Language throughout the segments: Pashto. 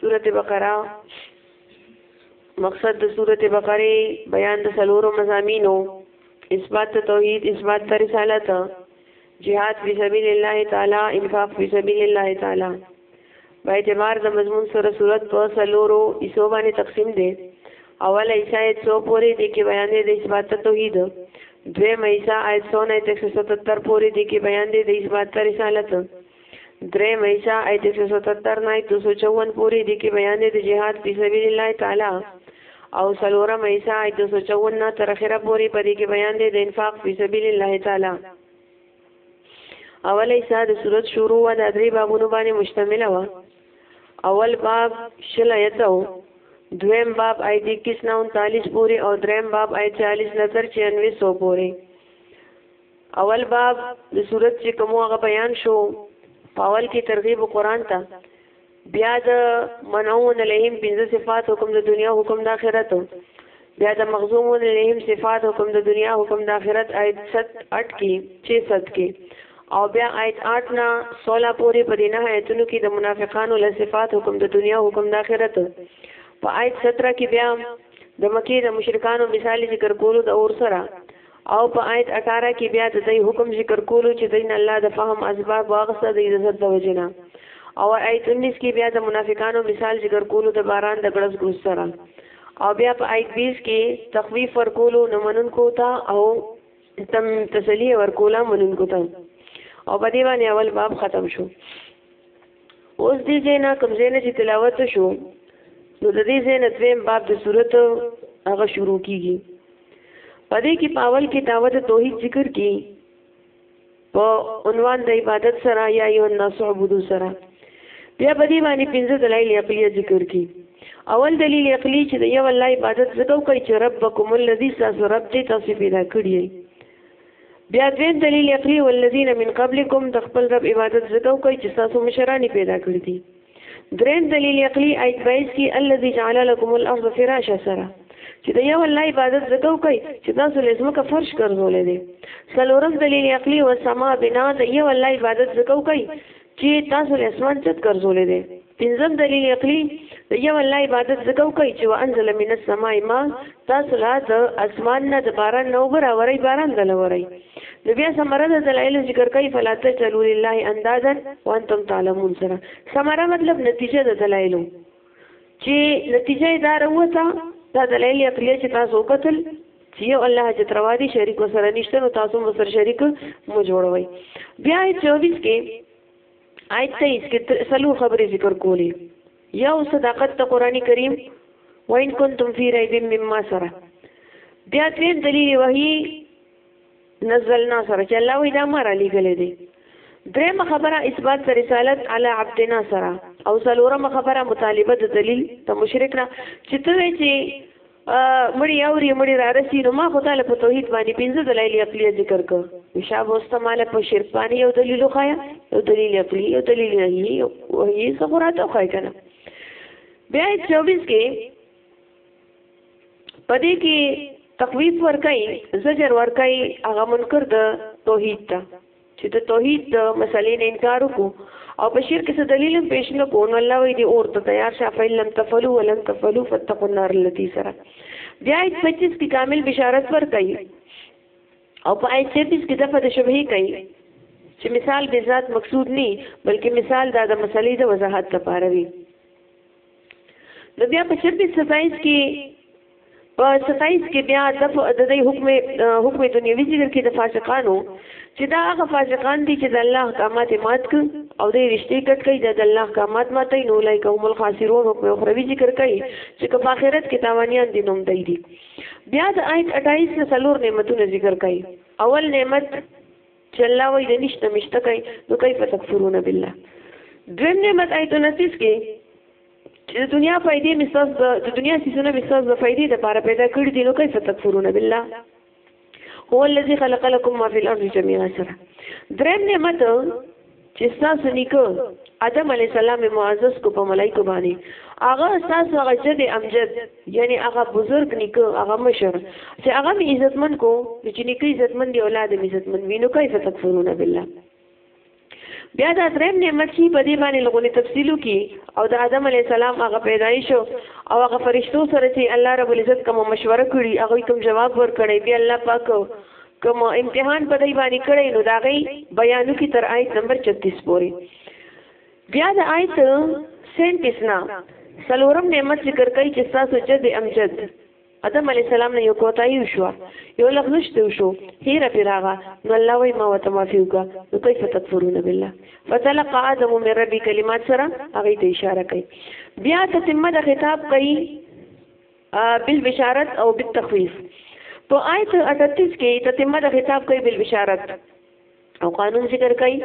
سورته بقره مقصد د سورته بقره بیان د سلورو مزامینو اثبات توحید اثبات رسالت جهاد فی سبیل الله تعالی انفاق فی سبیل الله تعالی په اعتبار د مضمون سره صورت په سلورو ایسو باندې تقسیم دی اوله ایسا ایت سو پوری دی کې بیان دی د اثبات توحید دویم ایسا ایت سو نه تک 77 پوری دی کې بیان دی د اثبات رسالت درې مېشا ایت 177 نه 254 پورې دي کې بیان دي د جهاد فی سبیل الله تعالی او سلوره مېشا ایت 254 نه تر اخره پورې په دې کې بیان دي د انفاق فی سبیل الله تعالی اول ایسا د صورت شروع و د درې بابونو باندې مشتمل و اول باب شل ایت و دویم باب آیت 21 نه 39 پورې او دریم باب آیت 40 نه تر 96 پورې اول باب د صورت چې کوم هغه بیان شو په اول کې ترغیب قرآن ته بیا د منعون لهم پنځه صفات حکم د دنیا حکم د آخرت بیا د مغزومون لهم صفات حکم د دنیا حکم د آخرت آیت 7 کې 600 کې او بیا آیت 8 نه 16 پورې په دې نه آیتونو کې د منافقانو له صفات حکم د دنیا حکم د آخرت په آیت 17 کې بیا د مکی د مشرکانو مثال ذکر کولو د اور سره او په آیت اټاره کې بیا د دوی حکم ذکر کولو چې دوی نه الله د فهم اسباب واغسته د عزت د وجې نه او آیت انیس کې بیا د منافقانو مثال ذکر کولو د باران د ګړز ګړز سره او بیا په آیت بیس کې تخویف ورکولو نه منونکو ته او تم تسلی ورکولا منونکو ته او په دې باندې اول باب ختم شو اوس دې ځای نه کوم ځای نه چې تلاوت شو نو د دې ځای نه دویم باب د صورت هغه شروع کیږي په دې کې پاول کې دعوت توحید ذکر کی په عنوان د عبادت سره یا یو الناس عبودو سره بیا په دې باندې پنځه دلایل عقلیه ذکر کی اول دلیل عقلی چې د یو الله عبادت زکو کوي چې ربکم الذی ساس رب دې تاسو پیدا کړی بیا دویم دلیل عقلی والذین من قبلکم د خپل رب عبادت زکو کوي چې تاسو مشرانی پیدا کړی دي دریم دلیل عقلی آیت 22 کې الذی جعل لكم الارض فراشا سره چې د یو الله عبادت زکو کوي چې تاسو له زمکه فرش ګرځولې دي څلورم دلیل عقلی والسما بنا د یو الله عبادت زکو کوي چې تاسو له اسمان څخه ګرځولې دي پنځم دلیل عقلی د یو الله عبادت زکو کوي چې وانزل من السماء ما تاسو لا د اسمان نه د باران نو بر اوري باران دل اوري نو بیا سمره د دلایل ذکر کوي فلا تجلوا لله اندادا وانتم تعلمون سره سمره مطلب نتیجه د دلایلو چې نتیجه یې دا راوته دا دلایل عقلیه چې تاسو وکتل چې یو الله حاجت روا دي شریک وسره نشته نو تاسو هم سره شریک مو جوړوي بیا 24 کې آیت 23 کې سلو خبرې ذکر کولی یو صداقت ته قرآنی کریم وین کنتم فی ریب مما سره بیا دویم دلیل وحی نزلنا سره چې الله وی دا ما را لېږلی دی درېمه خبره اثبات د رسالت علی عبدنا سره او څلورمه خبره مطالبه د دلیل ته مشرک نه چې ته چې مړی اوري مړی را رسی نو ما خدای له توحید باندې پنځه دلایل عقلی ذکر ک شاب واستعمال په شرک باندې یو دلیل خایا یو دلیل عقلی یو دلیل هی او هی څه قرات خای کنه بیا 24 کې پدې کې تقویز ورکای زجر ورکای هغه منکر د توحید ته چې د توحید د مسلې نه انکار وکړو او په شرک څه دلیل هم پیش نه کوو نو الله وی دی اور ته تیار شه فیل لم تفلو ولن تفلو فتقوا النار التي سره بیا 25 کې کامل بشارت ورکړي او په آیت 26 کې دغه د شبهه کوي چې مثال به ذات مقصود نه بلکې مثال دا د مسلې د وضاحت لپاره وي نو بیا په 26 27 کې په 27 کې بیا د دې حکم حکم دنیوي ذکر کې د فاسقانو چې دا هغه فاسقان دي چې د الله احکامات مات کړ او د رښتې کټ کوي د الله احکامات مات نه نو لای کوم الخاسرون حکم اخروی ذکر کوي چې په آخرت کې تاوانیان دي نوم دی دي بیا د آیت 28 نه څلور نعمتونه ذکر کوي اول نعمت چې الله وایي د نشته مشته کوي نو کیف تکفرون بالله دویم نعمت آیت النسیس کې چې د دنیا فائدې مې ساز د دنیا سيزونه مې ساز د فائدې لپاره پیدا کړې دي نو کیف تکفرون بالله هو الذي خلق لكم ما في الارض جميعا سره دریم نعمت چې ستاسو نیکه آدم علی السلام معزز کو په ملایکو باندې هغه تاسو هغه جد امجد یعنی هغه بزرگ نیکه هغه مشر چې هغه می عزتمن کو چې نیکه عزتمن دی اولاد می عزتمن وینو کیف تکفرون بالله بیا دا دریم نعمت چې په دې باندې لغونی تفصیلو کې او د آدم علی السلام هغه پیدایش او هغه فرشتو سره چې الله رب العزت کوم مشوره کړی هغه کوم جواب ورکړی بیا الله پاک کوم امتحان په دای باندې کړی نو دا غي بیانو کې تر آیت نمبر 36 پورې بیا د آیت 37 نه سلورم نعمت ذکر کوي چې تاسو جد امجد ادم علی السلام نه یو کوتای شو یو لغ نشته شو هیر پیراغه نو الله وای ما وته معفو کا نو کیف تکفرون بالله فتلقى ادم من ربي كلمات سره هغه ته اشاره کوي بیا ته تمه د خطاب کوي بالبشارت او بالتخویف په آیت 38 کې تتمه د خطاب کوي بالبشارت او قانون ذکر کوي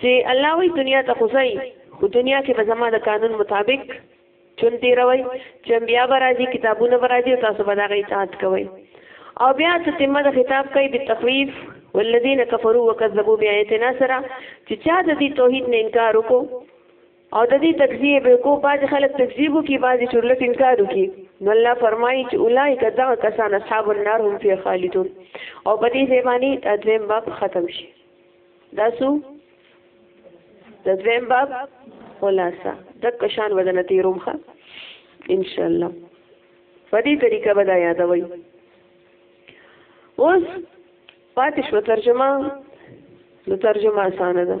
چې الله وی دنیا ته خوځي خو دنیا کې به زما د قانون مطابق چون تیروي چې بیا به راځي کتابونه به راځي تاسو به دا غي اطاعت کوئ او بیا چې تمه د خطاب کوي په تخویف والذین کفروا وکذبوا بیااتنا سرا چې چا د دې توحید نه انکار وکړو او د دې تکذیب به کو بعض خلک تکذیب کی بعض چورلټ انکار کی نو الله فرمایي چې اولایک دا کسان اصحاب النار هم فی خالدون او په دې زبانی تدویم باب ختم شي دا سو تدویم باب خلاصه د کشان ودنه تیرومخه ان شاء الله په دې طریقه به دا یادوي اوس پاتې شو ترجمه نو ترجمه اسانه ده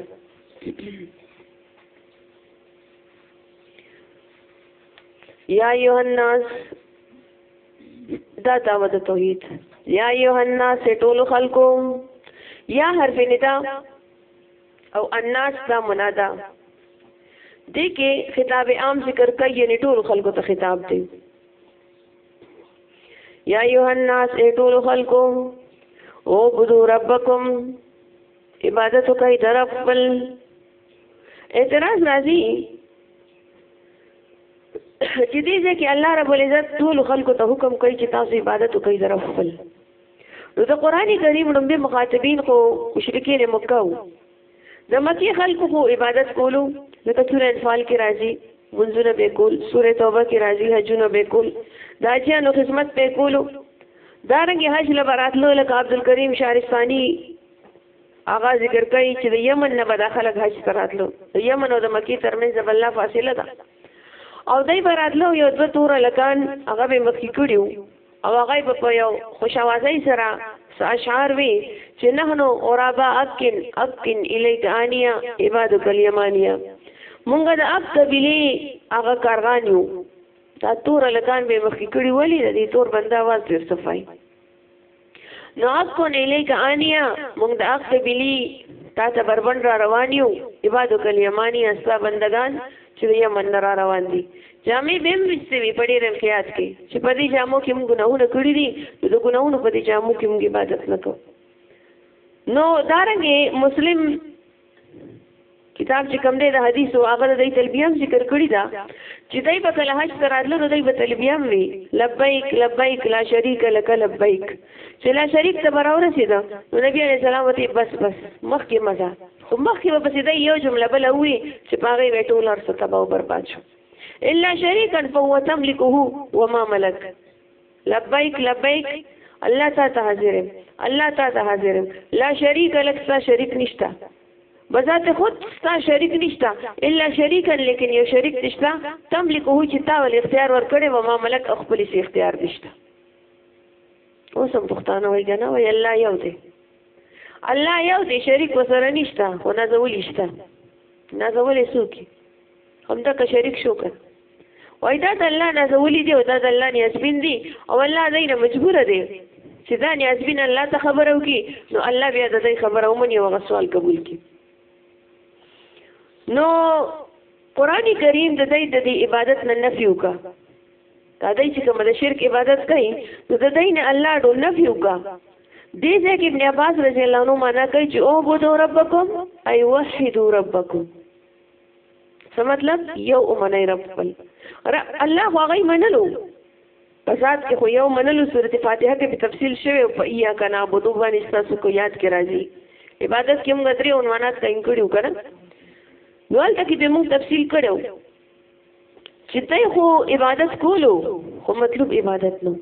یا ایها الناس دا دعوت توحید یا ایها الناس ټول خلکو یا حرف ندا او الناس دا منادا دې کې خطاب عام ذکر کوي یعنی ټول خلکو ته خطاب دی یا ایها الناس ټول خلکو او بدو ربکم عبادت کوي در خپل اعتراض راځي چې دې ځکه الله رب العزت ټول خلکو ته حکم کوي چې تاسو عبادت کوي در خپل نو د قران کریم لومبي مخاطبین خو مشرکین مکه وو د مکی خلکو خو عبادت کولو لکه سوره انفال کې راځي منځونه به کول سوره توبه کې راځي حجونه به کول دا چې نو خدمت به کولو دارنګ حج لبراتلو لکه عبد الکریم شارستانی هغه ذکر کوي چې د یمن نه به د خلک حج ته راتلو د یمن او د مکې ترمنځ به الله فاصله ده او دی به راتلو یو دوه توره لکان هغه به مخکې کړي او هغه به په یو خوشاوازۍ سره اشعار وي چې نحنو اورابا اکن اکن الیک آنیا عباد کلیمانیا مونږ د اک قبیله هغه کارغان یو دا تور لکان به مخکې کړي ولی د دې تور بنده واز ډیر صفای نو اخ کو نه لیک انیا موږ د اخ د بلی تا ته بربند را روان یو عبادو کل یمانی استا بندگان چې د یمن را روان دي جامې به هم وستې وي په ډېر امتیاز کې چې په دې جامو کې موږ ګناهونه کړي دي نو د ګناهونو په دې جامو کې موږ عبادت نه کوو نو دارنګې مسلم کتاب چې کوم دی د حدیث او هغه د تلبیه ذکر کړی دا چې دای په کله حج تر اتلو د دای په تلبیه وی لبیک لبیک لا شریک لک لبیک چې لا شریک ته براو رسیدا نو نبی علیہ السلام ته بس بس مخکې مزه خو مخکې په سیده یو جمله بل وی چې پاغه وټول ارسته تباہ او برباد شو الا شریکا فهو تملكه وما ملک لبیک لبیک الله تا ته حاضرم الله تا ته حاضرم لا شریک لک ستا شریک نشتا بذات خود ستا شریک نشتا الا شریکا لیکن یو شریک نشتا تم لیکو چې تا ول اختیار ور کړې و ما ملک خپل سي اختیار نشتا اوس هم پښتانه وایي کنه وای الله یو دی الله یو دی شریک وسره نشتا خو نه زول نشتا نه زول سوکي هم دا که شریک شو که وای دا د الله نازولی دی او دا د الله نیازبین دی او الله دی نه مجبور دی چې دا نیازبین الله ته خبره وکړي نو الله بیا د دې خبره ومني او هغه سوال قبول کړي نو قران کریم د دې د دې عبادت نه نفي وکړه دا دای چې کوم د شرک عبادت کوي نو د دې نه الله ډو نفي وکړه دې ځکه ابن عباس رضی الله عنه معنا کوي چې او بو ربکم ای وحدو ربکم څه مطلب یو اومنه رب خپل الله خو هغه منلو په ذات کې خو یو منلو سورته فاتحه کې په تفصیل شوی او په ایا کنا بودو باندې تاسو کو یاد کې راځي عبادت کې موږ درې عنوانات تعین کړیو کنه نو هلته کې به موږ تفصیل کړو چې ته خو عبادت کولو خو مطلب عبادت نو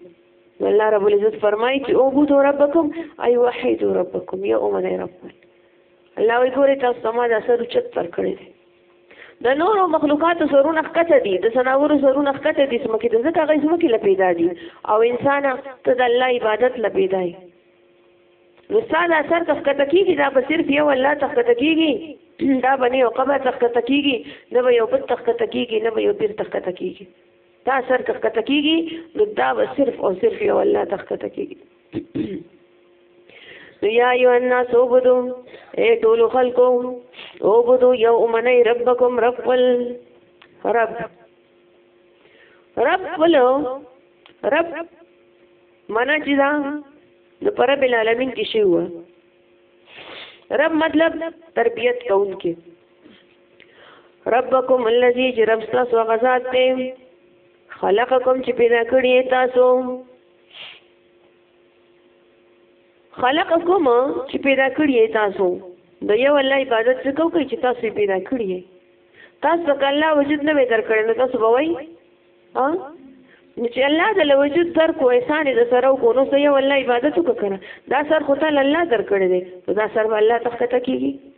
الله رب العزت فرمایي چې او بودو ربکم ای وحیدو ربکم یا اومنه ربکم الله وی ګوره تاسو ته ما دا سر اوچت پر کړی دی د نورو مخلوقاتو سرونه ښکته دي د ځناورو سرونه ښکته دي ځمکې ته ځکه هغوی ځمکې له پیدا دي او انسانه ته د الله عبادت له پیدا یې نو ستا دا سر ته ښکته کېږي دا به صرف یو الله ته ښکته کېږي دا به نه یو قبر ته ښکته کېږي نه به یو بت ته ښکته کېږي نه به یو پیر ته ښکته کېږي دا سر که ښکته کېږي نو دا به صرف او صرف یو الله ته ښکته کېږي نو یا ایو الناس عبدو اے ټولو خلکو عبدو یو امنی ربکم رب ول رب رب ولو رب منا چې دا د پر بل عالمین کې شی و رب مطلب تربیت کون کې ربکم الذی چې رب ستاسو هغه ذات دی خلقکم چې پیدا کړی تاسو خلقکم چې پیدا کړی تاسو د یو الله عبادت څخه کوي چې تاسو پیدا کړی تاسو که الله وجود نه وي درکړی نو تاسو به وایي ها نو چې الله د وجود در کو احسان د سره کو نو سې یو الله عبادت وکړه دا سر خو ته الله درکړی دی دا سر الله تخته کیږي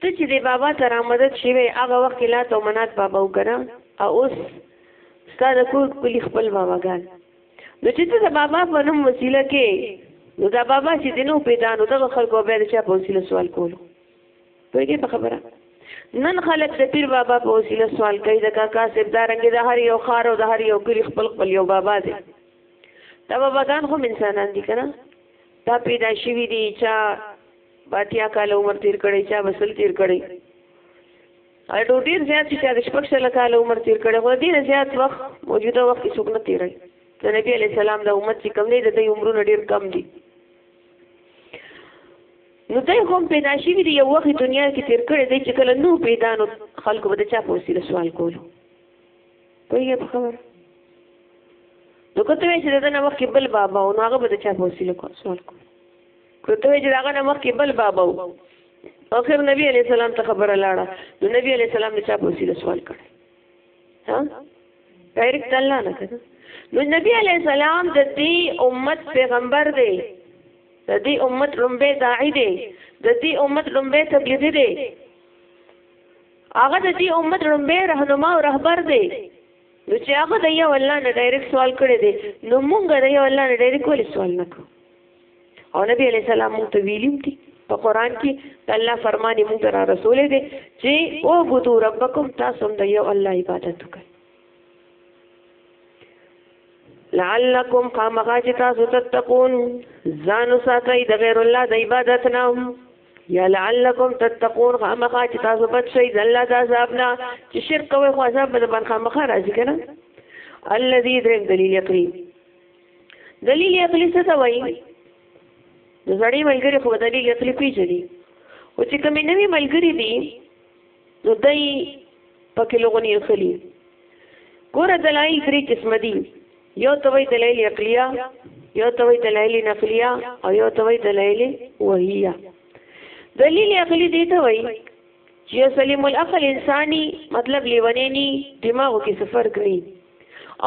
ته چې دې بابا ته رامدد شوی هغه وخت کې لات او منات بابا وکړه او اوس ستا د کور کلی خپل باباګان نو چې ته د بابا په نوم وسیله کې نو دا بابا چې دینو پیدا نو دغه خلکو به د چا په وسیله سوال کولو پوهېږې په خبره نن خلک د پیر بابا په وسیله سوال کوي د کاکا صاحب دا رنګې د هر یو ښار او د هر یو کلي خپل خپل یو بابا دی دا باباګان خو انسانان دي که نه دا پیدا شوي دي چا باتیا کال عمر تیر کړی چا بسل تیر کړی اې ډو ډیر زیات چې چا د شپږ شل کال عمر تیر کړی خو ډیر زیات وخت موجوده وخت کې څوک نه تیرای د نبی علی السلام د امت چې کم دی د دې عمرونه ډیر کم دي نو دای هم پیدا شي دی یو وخت دنیا کې تیر کړی دی چې کله نو پیدا نو خلکو به د چا په وسیله سوال کولو پوهیږئ په خبره نو کته وی چې دغه وخت کې بل بابا او هغه به د چا په وسیله سوال کولو کته چې داغه نه مخکې بل بابا وو اخر نبی علی السلام ته خبره لاړه نو نبی علی السلام د چا په وسیله سوال کړ ها ډایرکټ الله نه کړ نو نبی علی السلام د دې امت پیغمبر دی د دې امت لومبه داعی دی د دې امت لومبه تبلیغی دی هغه د دې امت لومبه رهنما او رهبر دی نو چې هغه د یو الله نه ډایرکټ سوال کړی دی نو مونږ د یو الله نه ډایرکټ ولې سوال نکو او نبی علیہ السلام مونږ ته ویلیم دي په قران کې الله فرمانی مونږ ته را رسول دي چې او بوتو ربکم تاسو د یو الله عبادت وکړئ لعلکم خامخا چې تاسو تتقون ځان ساتئ د غیر الله د عبادت نه یا لعلکم تتقون خامخا چې تاسو بچ شئ د الله د عذاب نه چې شرک کوئ خو عذاب به د باندې خامخا راځي که نه الذي دریم دلیل یقین دلیل عقلی څه ته وایي نو زړې ملګری خو دلیل عقلی پیژني او چې کومې نوې ملګری دي نو دای پکې لغونی اخلي ګوره دلایل درې قسم دي یو ته وایي دلایل عقلیه یو ته وایي دلایل نقلیه او یو ته وایي دلایل وحیه دلیل عقلی دی ته وایي چې سلیم الاخل انساني مطلب لیونی ني دماغو کې څه فرق ني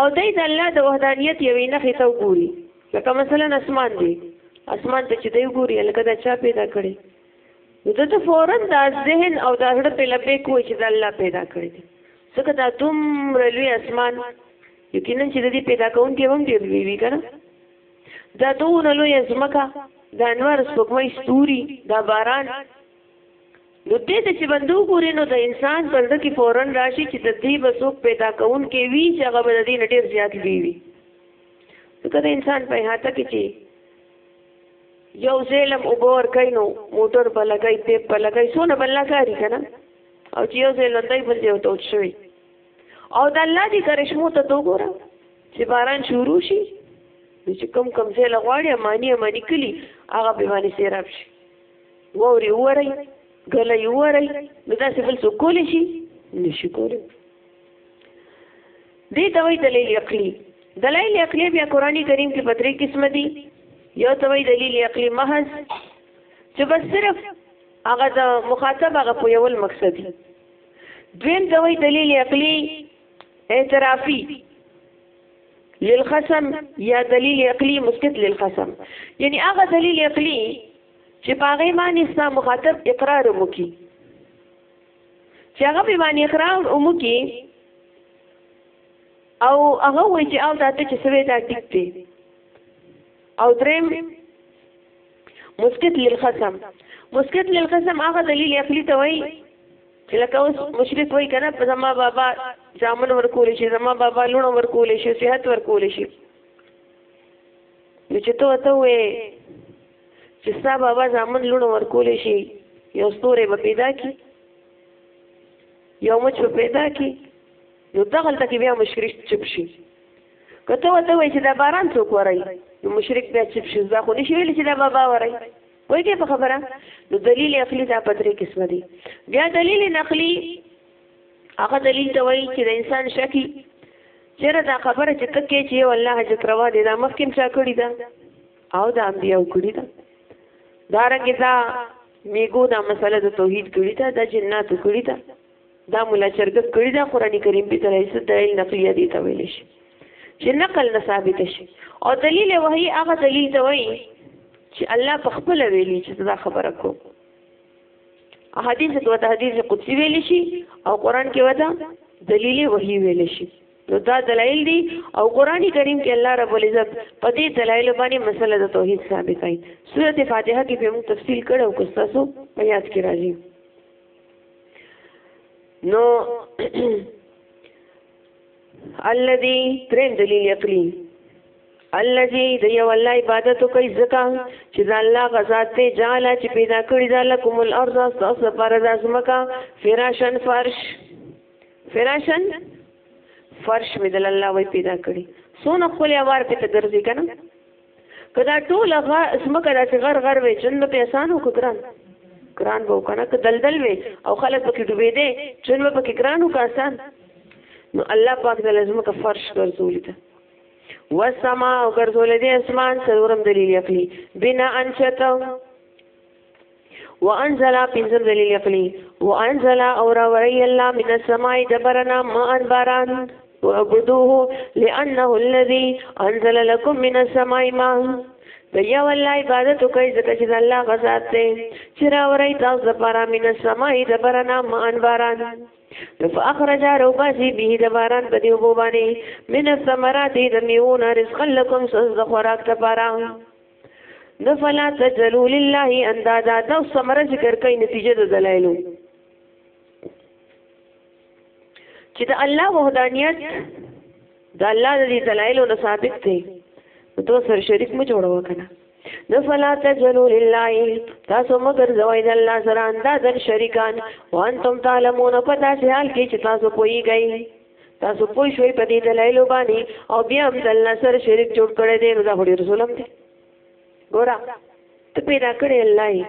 او دای د الله د وحدانیت یوې نښې ته وګوري لکه مثلا اسمان دی اسمان ته چې دی وګوري لکه دا چا پیدا کړي نو دته فورا دا ذهن او دا هړه په لبه کوی چې د الله پیدا کړی دی څنګه دا دومره لوی اسمان یقینا چې د دې پیدا کوونکی هم ډېر لوی وي که نه دا دونه لوی ځمکه د انوار سپوږمۍ ستوري دا باران نو دې ته چې بندو ګورې نو د انسان په زړه کې فورا راشي چې د دې به څوک پیدا کون کې وي چې هغه به د دې ډېر زیات لوی وي ځکه د انسان په هاته کې چې یو ځلم اوبور کوي نو موټر په لګای پیپ په لګای سونه بل لګاري که نه او چې یو ځل لندای بل ځای ته شوي او د الله دې کرشمو ته تو ګوره چې باران شروع شي چې کم کم ځای لغواړي امانی امانی کلی هغه به باندې سیراب شي واوري ووري ګلې ووري نو دا څه بل څه کولی شي نشي کولی دې ته وایي دلیل عقلي دلایل عقلي بیا قرآني کریم کې په درې قسمه دي یو ته وایي دلیل عقلي محض چې بس صرف هغه د مخاطب هغه په یول مقصد دي دویم ته وایي دلیل عقلي اعترافي للخصم یا دلیل عقلی مسکت للخصم یعنی هغه دلیل عقلی چې پاغه معنی ستا مخاطب اقرار وکي چې هغه به معنی اقرار وکي او هغه وایي چې او دا ته چې سوي دا ټیک دی او دریم مسکت للخصم مسکت للخصم هغه دلیل عقلی ته وایي چې لکه اوس مشرک وایي کنه په زما بابا ځامن ورکول شي زما بابا لونه ورکول شي صحت ورکول شي نو چې ته ته وې چې ستا بابا ځامن لونه ورکول شي یو ستوره به پیدا کی یو مچ به پیدا کی نو دغه تک بیا مشرک چپ شي کته وته وای چې دا باران څوک ورای نو مشرک بیا چپ شي ځکه خو نشي ویل چې دا بابا ورای پوهیږئ په خبره نو دلیل عقلی دا په درې قسمه دي بیا دلیل نقلی هغه دلیل ته وایي چې د انسان شکی چېرې دا خبره چې ته کې چې یو الله حجت روا دی دا مخکې چا کړي ده او دا انبیاو کړي ده دارنګه دا میګو دا مسله د توحید کړي ده د جناتو کړي ده دا مولا چرګک کړی دا قران کریم په تر هیڅ دلیل نقلیه دی ته ویل شي چې نقل نه ثابت شي او دلیل وحی هغه دلیل ته وایي چې الله په خپل ویلي چې دا خبره کو احادیث دوه حدیث قدسی ویل شي او قران کې ودا دلیل وحی ویل شي نو دا دلایل دي او قران کریم کې الله رب العزت په دې دلایل باندې مسله د توحید ثابتای سورته فاتحه کې به موږ تفصیل کړو کو تاسو په یاد کې راځي نو الذي ترين دلیل عقلی الذي د یو الله عبادت کوي زکه چې د الله غزاد ته جعل چې پیدا کړی دا لكم الارض تاسو پر د ازمکا فراشن فرش فراشن فرش مې د الله وی پیدا کړی سونه خپل اوار په تدرځي کنه که دا ټوله غا ځمکه داسې غر غر وی ژوند به پې اسان و که ګران ګران به و که نه که دلدل وی او خلک پکې ډوبېدی ژوند به پکې ګران و که اسان نو الله پاک د ځمکه فرش ګرځولي ده والسماء ګرځولې دې اسمان څلورم دلیل عقلي بنا انشته وانزل پنځم دلیل عقلی وانزل اور وری الله من السماء دبرنا ما باران وعبدوه لانه الذي انزل لكم من السماء ما د یو الله عبادت کوي ځکه چې الله غزاد دی چې راوري تاسو لپاره من السماء دبرنا ما باران فاخرج روباسي به د باران په دی وبو باندې من الثمرات د میوون رزق لكم سز خوراک لپاره نو فلا تجلو لله اندادا دا سمره ذکر کوي نتیجه د دلایلو چې د الله وحدانیت د الله د دې دلایلو نه ثابت دی تو سر شریک مو جوړو کنه نو فلا تجلو لله تاسو مگر زوی د الله سره اندازن شریکان وانتم تعلمون پتا سي حال کې چې تاسو پويږئ تاسو پوه شوي په دې دلایلو باندې او بیا هم د الله سره شریک جوړ کړی دی نو دا خو ډېر ظلم دی ګوره ته پیدا کړی الله یې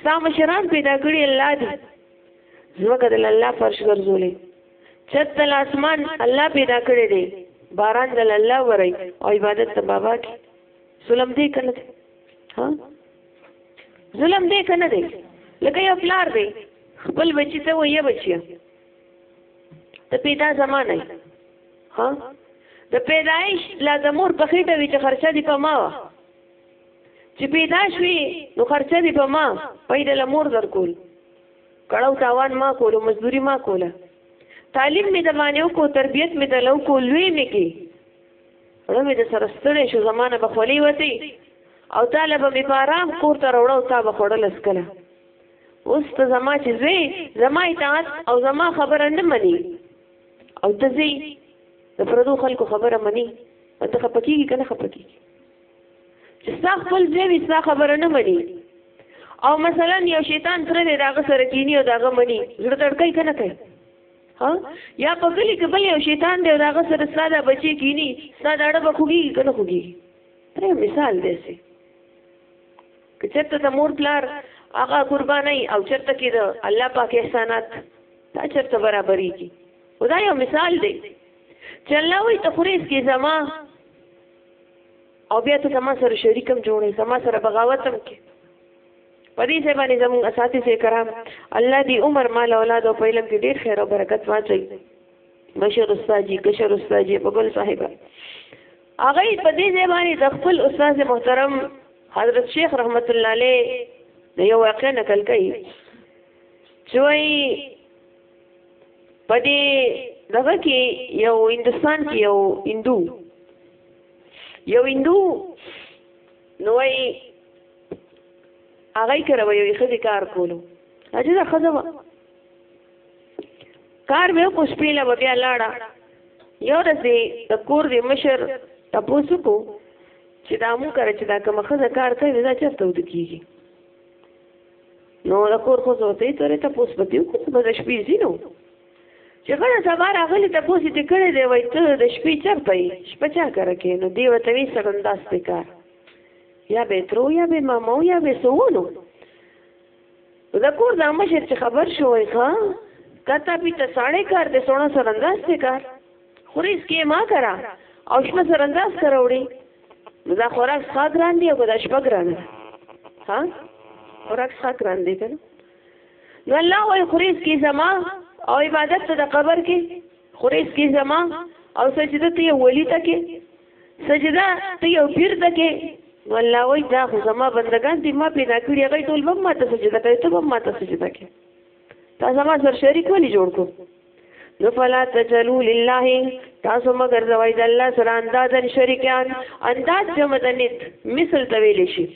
ستا مشران پیدا کړي الله دی ځمکه د الله فرش ګرځولې چت د اسمان الله پیدا کړی دی باران د الله ورای او عبادت ته بابا کی ظلم دی کنه ها ظلم دی کنه دی لکه یو پلار دی خپل بچی ته وایي بچیا ته پیدا زمانه ها د پیدایش لا د مور په خېټه وی چې خرچه دی په ما وا چې پیدا شوی نو خرچه دی په ما پیدا له مور درکول کړهو تاوان ما کولو مزدوري ما کوله تعلیم می د باندې کو تربیت می د لو کو لوی می کی ړو می د سره ستړې شو زمانه بخولې وتی او طالب می پارام کور ته وروړو تا بخوړل اسکله اوس ته زما چې زوی زما اطاعت او زما خبره نه مني او ته زی د پردو خلکو خبره مني او ته خپکیږي کنه خپکیږي چې ستا خپل زوی ستا خبره نه مني او مثلا یو شیطان تر دې داغه سره کینی او داغه مني زړه تړکای کنه کوي ها یا په کلی کې بل یو شیطان دی داغه سره ساده بچی کینی ساده اړه بخوږي کنه خوږي تر مثال دی سي که چرته د مور پلار هغه قرباني او چرته کې د الله پاک احسانات تا چرته برابرېږي خدای یو مثال دی چې الله وي تخریس کې زما او بیا ته زما سره شریکم جوړې زما سره بغاوت هم کې په دې ځای باندې زموږ اساتذه کرام الله دې عمر مال اولاد او په علم کې ډېر خیر او برکت واچوي مشر استاد جی کشر استاد جی بګل صاحب هغه یې په دې ځای باندې د خپل استاد محترم حضرت شیخ رحمت الله علیه د یو واقع نقل کوي چې وایي په دې دغه کې یو هندستان کې یو هندو یو هندو نو وای هغه کړه وای خزي کار کولو اجازه خزه کار به کو سپیله به بیا لاړه یو ورځ دی د کور دی مشر تاسو کو چې دا مو کړ چې دا کوم خزه کار کوي دا چرته ود کیږي نو د کور خو زه ته ترې تاسو په دې کو څه به شپې زینو چې غره سبا راغلی تاسو دې کړې دی وای ته د شپې چرته یې شپه چا کار کوي نو دی وته وی سره انداز پکار یا به ترو یا به مامو یا به سوونو نو د کور دا مشر چې خبر شو وای ښا کتا پی ته ساړې کار دې سونا سره انداز ته کار خوري اس کې ما کرا او شپه سره انداز کرا وړي نو دا خوراک ښا ګران دی او دا شپه ګران دی ها خوراک ښا ګران دی کنه نو الله وای خوري اس کې زما او عبادت ته د قبر کې خوري اس کې زما او سجده ته ولی ته کې سجده ته یو پیر دکې نو الله وای دا خو زما بندگان دي ما پیدا کړی هغه ټول به ما ته سجده کوي ته به ما ته سجده کوي تا زما سر شریک ولې جوړ کو نو فلا تجلو لله تاسو مگر زوای د الله سره اندازن شریکان انداز جمع د نت مثل ته ویل شي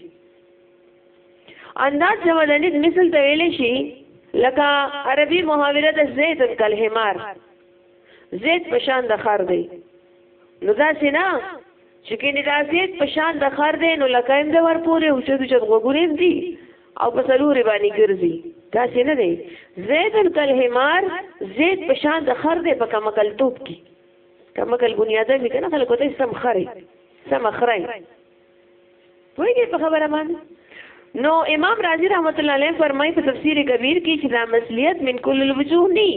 انداز جمع د نت مثل ته ویل شي لکه عربي محاوره د زید کل حمار زید په شان د خر دی نو دا سینا چې کینې دا زید په شان د خر دی نو لکه هم د ور پورې او چې د چت غوګورې دی او په سلوري باندې ګرځي دا سینا دی زید کل حمار زید په شان د خر دی په کما کل توپ کی کما کل بنیاده می کنه خلکو ته سم خره سم خره وایي په خبره باندې نو امام رازی رحمت الله علیه فرمایي په تفسیر کبیر کې چې دا مسلیت من کل الوجوه نه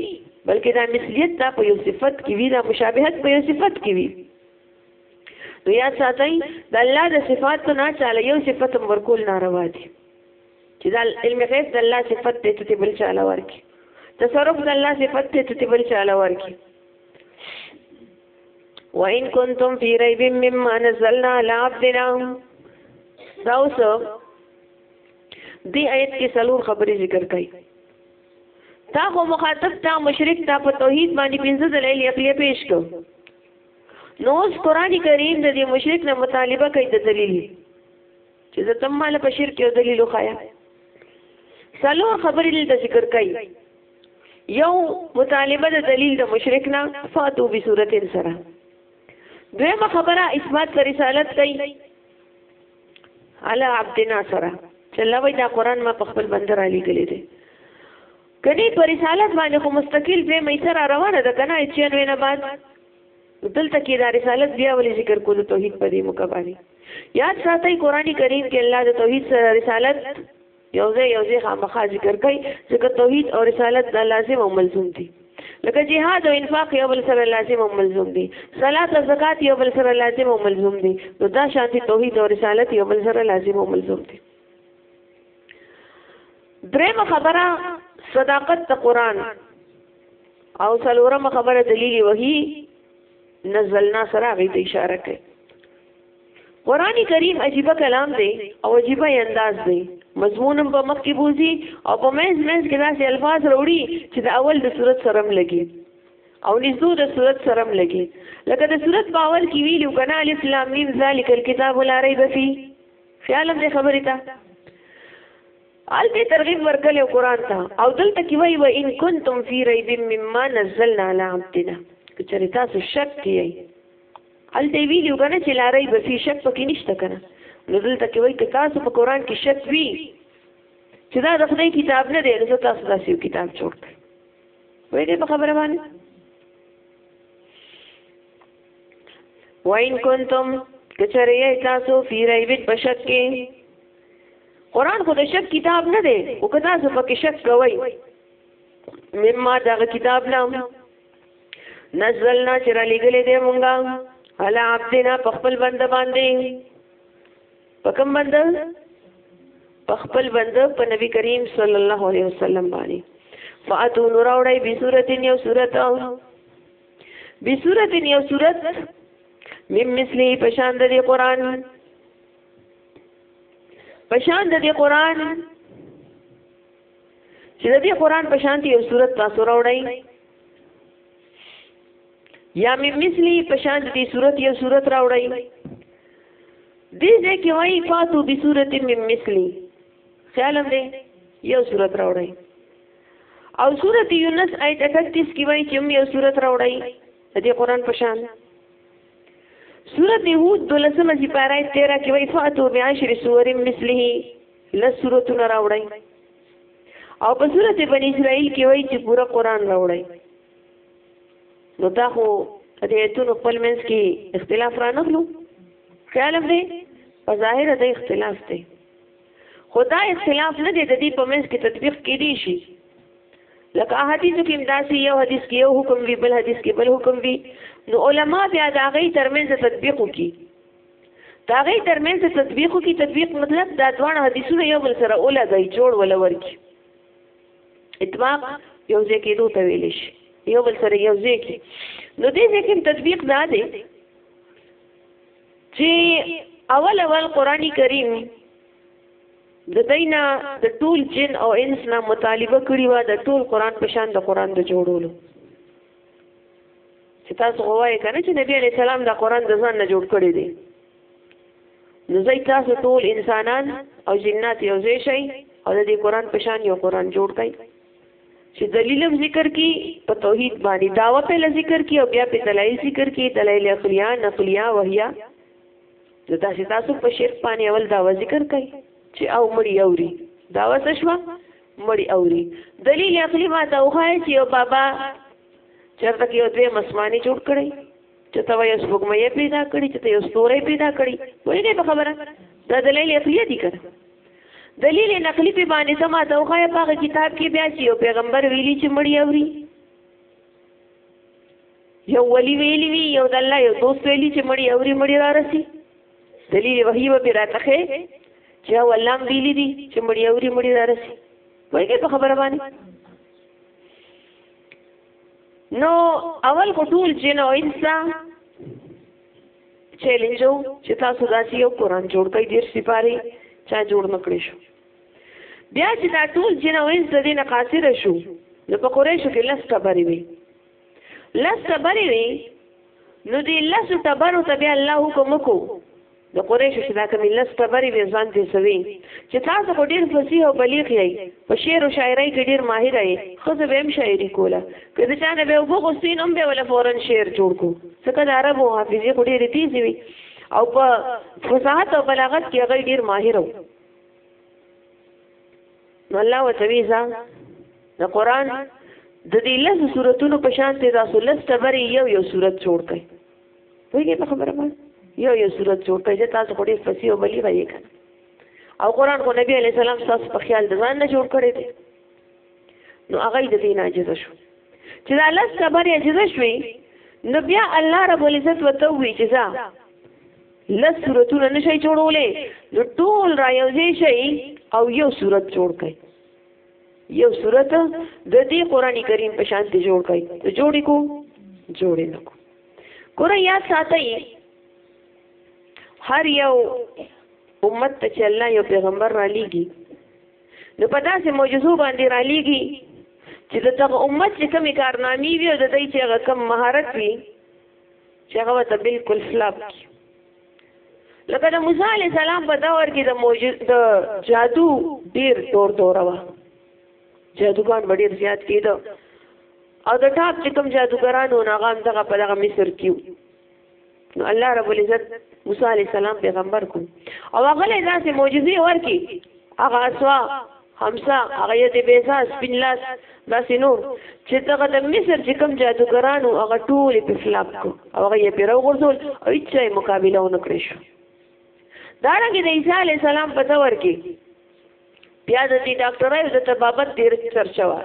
بلکې دا مسلیت دا په یو صفت کې وی دا مشابهت په یو صفت کې وی نو یا ساتئ د الله د صفاتو نه چاله یو صفت ورکول ناروا دي چې دا علم غیب د الله صفت ته ته بل چاله ورکی تصرف د الله صفت ته ته بل چاله ورکی وَإِن كُنتُمْ فِي رَيْبٍ مِّمَّا نَزَّلْنَا عَلَى عَبْدِنَا دا اوس دې آیت کې څلور خبرې ذکر کړي تا خو مخاطب تا مشرک تا په توحید باندې پنځه دلایل عقلیه پیش کړ نو اوس قران کریم د دې مشرک نه مطالبه کوي د دلیل چې زه تم مال په شرک یو دلیل وخایا څلور خبرې دلته ذکر کړي یو مطالبه د دلیل د مشرک نه فاتو به صورت سره دویمه خبره اثبات د رسالت کوي علی عبدنا سره چې الله وای دا قران ما په خپل بندر علی ګلې دي کني پر رسالت باندې خو مستقیل به مې سره روانه ده کنه چې نو نه بعد دلته کې دا رسالت بیا ولې ذکر کول توحید په دې مقابله یاد ساتي قرآني کریم کې الله د توحید سره رسالت یو ځای یو ځای خامخا ذکر کوي ځکه توحید او رسالت دا لازم او ملزوم دي لکه جهاد او انفاق یو بل سره لازم او ملزوم دي صلات او زکات یو بل سره لازم او ملزوم دي نو دا شانتي توحید او رسالت یو بل سره لازم او ملزوم دي درېم خبره صداقت د قران او څلورم خبره دلیل وحی نزلنا سره غي اشاره کوي قران کریم عجیب کلام دی او عجیب انداز دی مضمون هم په مخ کې بوزي او په مېز مېز کې داسې الفاظ وروړي چې د اول د صورت سره هم لګي او نږدو د صورت سره هم لګي لکه د صورت په اول کې ویلو کنه الف لام میم ذالک الکتاب لا ریب فی خیال هم دې خبرې ته البته ترغیب ورکړل قرآن ته او دلته کې وایي و ان کنتم فی ریب مما نزلنا علی عبدنا کچری تاسو شک کیئ هلته یې ویلي وو که نه چې لا ریب فی شک پکې نشته که نه نو دلته کې وایي که تاسو په قرآن کې شک وي چې دا د خدای کتاب نه دی نو زه تاسو داسې یو کتاب جوړ کړم وایي په خبره باندې وَإِن كُنتُمْ کچره تاسو فی ریب بشک کې قران خو د شک کتاب نه دی او که تاسو پکې شک کوئ مما دا کتاب نه نزلنا چې را لګلې دې مونږه علا عبدنا په خپل بند باندې په کوم بند په خپل بند په نبی کریم صلی الله علیه وسلم باندې فاتو نور اوړی به صورت یو صورت او به صورت یو صورت مم مثلی پشان د قرآن پشان د قرآن چې د دې قران په شانتي یو صورت تاسو راوړی یا می مثلی په شانتي دې صورت یو صورت راوړی دې ځکه وایي فاتو به صورت می مثلی خیال هم دې یو صورت راوړی او صورت یونس آیت 31 کې وایي چې یو صورت راوړی د دې قران په شان صورت هود دلسمه سپاره 13 کې وایي فاتو بعشر سور مثله لس سورتونه راوړی او په سورت بن اسرائیل کې وایي چې پورا قران راوړی نو تا خو د ایتونو خپل منځ کې اختلاف را نغلو خیال دی په ظاهر د اختلاف دی خدا اختلاف نه دی د دې په منځ کې تطبیق کېدی شي لکه حدیثو کې داسې یو حدیث کې یو حکم وی بل حدیث کې بل حکم وی نو علما بیا د هغې ترمنځ تطبیق وکړي دا غي ترمنځ تطبیق کی تطبیق مطلب دا دوه حدیثونه یو بل سره ولګي جوړ ولور کی اتباق یو ځای کېدو ته ویل شي یو بل سره یو ځای کی نو دې ځکه تطبیق دا دی چې اول اول قرآني کریم د دینا د ټول جن او انس نه مطالبه کړی و د ټول قرآن په شان د قرآن د جوړولو چې تاسو غواړئ کنه چې نبی علی سلام دا قران د ځان نه جوړ کړی دی نو زه تاسو ټول انسانان او جنات یو ځای شئ او د دې قران په شان یو قران جوړ کړئ چې دلیلم ذکر کی په توحید باندې داوا په ذکر کی او بیا په دلایل ذکر کی دلایل عقلیه نقلیه وهیا نو تاسو تاسو په شرک باندې اول داوا ذکر کړئ چې او مړی اوري داوا څه شو مړی اوري دلیل عقلی ما ته وخایي چې یو بابا چرته کې یو دوی مسمانی جوړ کړی چې تا یو سپوږمۍ پیدا کړی چې تا یو ستوري پیدا کړی وایي په خبره دا دلیل عقلی دی کړه دلیل نقلی په باندې سما ته خو په هغه کتاب کې بیا چې یو پیغمبر ویلی چې مړی اوري یو ولی ویلی وی یو د الله یو دوست ویلی چې مړی اوري مړی را رسی دلیل وحی به راته چې او الله ویلی دي چې مړی اوري مړی را رسی وایي په خبره باندې نو اول خو ټول جن او انس چیلنجو چې تاسو داسې یو قران جوړ کړئ ډیر سپاره چا جوړ نکړي شو بیا چې دا ټول جن او انس د دې نه قاصر شو نو په قریشو کې لس ټبرې وي لس ټبرې وي نو دې لس ټبرو ته بیا الله حکم وکړو د قریشو چې دا کوم لس ټبرې به ځان ته سوي چې تاسو خو ډیر فصیح او بلیغ یې په شعر او شاعرۍ کې ډیر ماهر یې خو زه به هم شاعري کوله که د چانه به وګوستین هم به ولا فورن شعر جوړ کو څنګه د عربو حافظې خو ډیر تیز وي او په فصاحت او بلاغت کې هغه ډیر ماهر وو نو الله وتعالى د قران د دې لس سوراتونو په شان ته تاسو لس ټبرې یو یو سورات جوړ کړئ پوهیږئ په خبره باندې یو یو صورت جوړ کړئ چې تاسو خو ډېر فصیح او بلیغ یې که او قرآن خو نبی علیه السلام ستاسو په خیال د ځان نه جوړ کړی دی نو هغه یې د دې نه عاجزه شو چې دا لس خبرې عاجزه شوې نو بیا الله رب العزت ورته وویل چې ځه لس صورتونه نه شئ جوړولی نو ټول را یوځای شئ او یو صورت جوړ کړئ یو صورت د دې قرآن کریم په شان ته جوړ کړئ جوړې کو جوړې نه کو ګوره یا ساتئ هر یو امت ته چې الله یو پیغمبر را لیږي نو په داسې معجزو باندې را لیږي چې د دغه امت چې کومې کارنامې وي او د دوی چې هغه کم مهارت وي چې هغه ورته بلکل فلاپ کړي لکه د موسی علیه السلام په دور کې د جادو ډیر تور توره وه جادوګان به ډېر زیات کېده او د ټاپ چې کوم جادوګرانو نه غام دغه په دغه مصر کیو نو الله رب العزت موسی علی السلام پیغمبر کو او هغه له داسې معجزې ورکی هغه اسوا همسا هغه یې بیزا سپین لاس داسې نور چې دغه د مصر چې کوم جادوګرانو هغه ټول په فلاپ کو او هغه یې پیرو ورزول او هیڅ مقابله ونه کړی شو دارنګه د عیسی علی السلام په دور کې بیا د دې ډاکټرایو د طبابت ډېر چرچا وه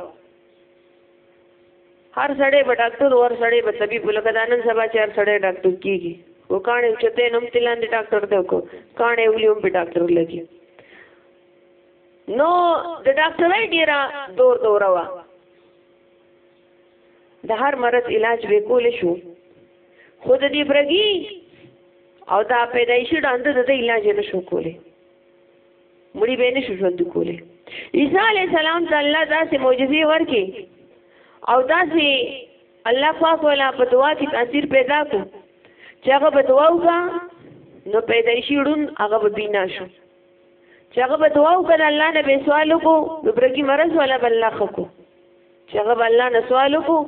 هر سړی به ډاکټر او هر سړی به طبیب لکه دا نن سبا چې هر سړی ډاکټر کېږي و کاڼې اوچتې نه هم ترې لاندې ډاکټر دی وکړو کاڼې ولي هم پرې ډاکټر لګي نو د ډاکټرۍ ډېره دور دوره وه د هر مرض علاج به کول شو خو د دې برګي او دا پیدایشي ډاند د علاج نه شو کولی مړي به نشو ژوند کولی عیسی علی السلام ته الله داسې معجزې ورکې او داسې الله پاک ولا په دعا کې تاثیر پیدا کو چې هغه په دعا وکا نو پیدایشي ړون هغه به بینا شو چې هغه په دعا وکړه الله نه به سوال وکړو نو برګي مرز ولا بل نه خکو چې هغه الله نه سوال وکړو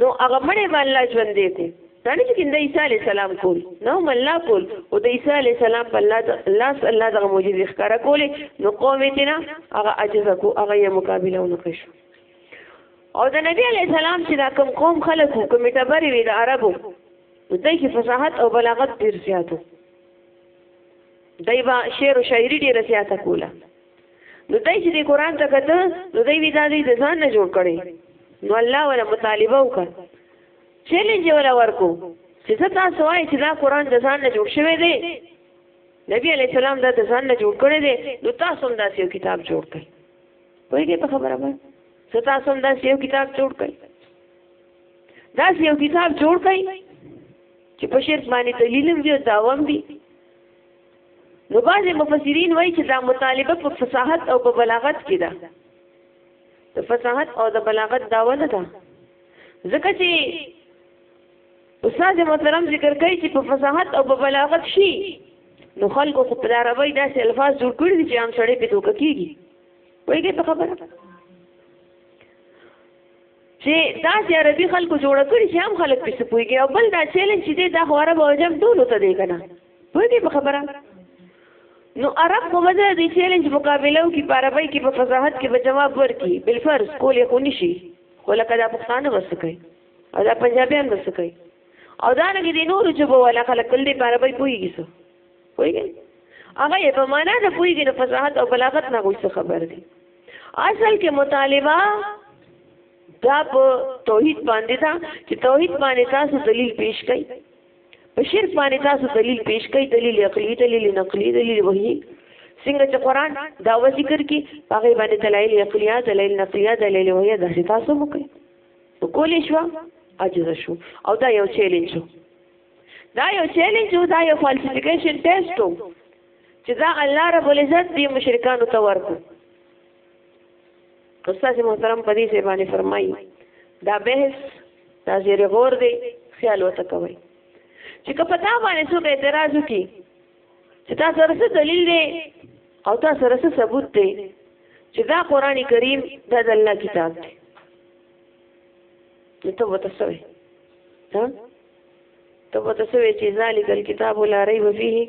نو هغه مړې به الله ژوندې کو دا نه چې کینده عیسی علی السلام کول نو الله کول او د عیسی علی السلام په الله الله الله دغه معجزې ښکارا کولې نو قوم یې نه هغه عجز کو هغه یې مقابله ونکړ شو او د نبی علی السلام چې دا کوم قوم خلکو کمیټه بری وی د عربو دوی کې فصاحت او بلاغت ډیر زیاتو دایبا شعر او شاعری ډیر زیاته کوله نو دای چې د قران ته کته نو دوی وی دا دوی د ځان نه جوړ کړي نو الله ولا مطالبه وکړه چیلنج ولا ورکو چې څه تاسو وایي چې دا قران د ځان نه جوړ شوی دی نبی علی السلام دا د ځان نه جوړ کړی دی نو تاسو هم داسې یو کتاب جوړ کړئ پوهیږئ په خبره باندې څه تاسو هم داسې یو کتاب جوړ کړئ داسې یو کتاب جوړ کړئ چې په شرک باندې دلیل هم وي او دعوا هم وي نو بعضې مفسرین وایي چې دا مطالبه په فصاحت او په بلاغت کې ده د فصاحت او د بلاغت داوه نه ده ځکه چې استاد محترم ذکر کوي چې په فصاحت او په بلاغت شي نو خلکو خو په عربی داسې الفاظ جوړ کړي دي چې عام سړی په دوکه کېږي وایي په خبره چې داسې عربي خلکو جوړ کړي چې عام خلک پسې پوهېږي او بل دا چیلنج چې دی دا خو عرب او عجم ټولو ته دی که نه پوهیږي په خبره نو عرب خو به د چیلنج مقابله وکړي په عربۍ کې په فصاحت کې به جواب ورکړي بالفرض کول یې خو نشي خو لکه دا پښتانه به څه کوي او دا پنجابیان به څه کوي او دا رنګې د نورو ژبو والا خلک تل دې په عربۍ پوهېږي څه پوهېږي هغه یې په معنا نه پوهېږي نو فصاحت او بلاغت نه هغوی څه خبر دي اصل کې مطالبه دا په توحید باندې ده چې توحید باندې تاسو دلیل پیش کړئ په شرک باندې تاسو دلیل پیش کړئ دلیل عقلی دلیل نقلی دلیل وحی څنګه چې قران دا و ذکر کی هغه باندې دلایل عقلیه دلایل نقلیه دلایل وحی دا تاسو مو کوي وکولې شو عاجز شو او دا یو چیلنج شو دا یو چیلنج او دا یو فالسیفیکیشن ټیسټ چې دا الله رب العزت دې مشرکانو ته ورکړي استاد محترم په دې ځای باندې فرمایي دا بحث دا زیر غور دی خیال وته کوي چې که پتا باندې څوک اعتراض وکړي چې تا سره څه دلیل دی او تا سره څه ثبوت دی چې دا قران کریم دا د الله کتاب دی نو ته وته سوې ها ته وته سوې چې ذالک الكتاب لا ریب فيه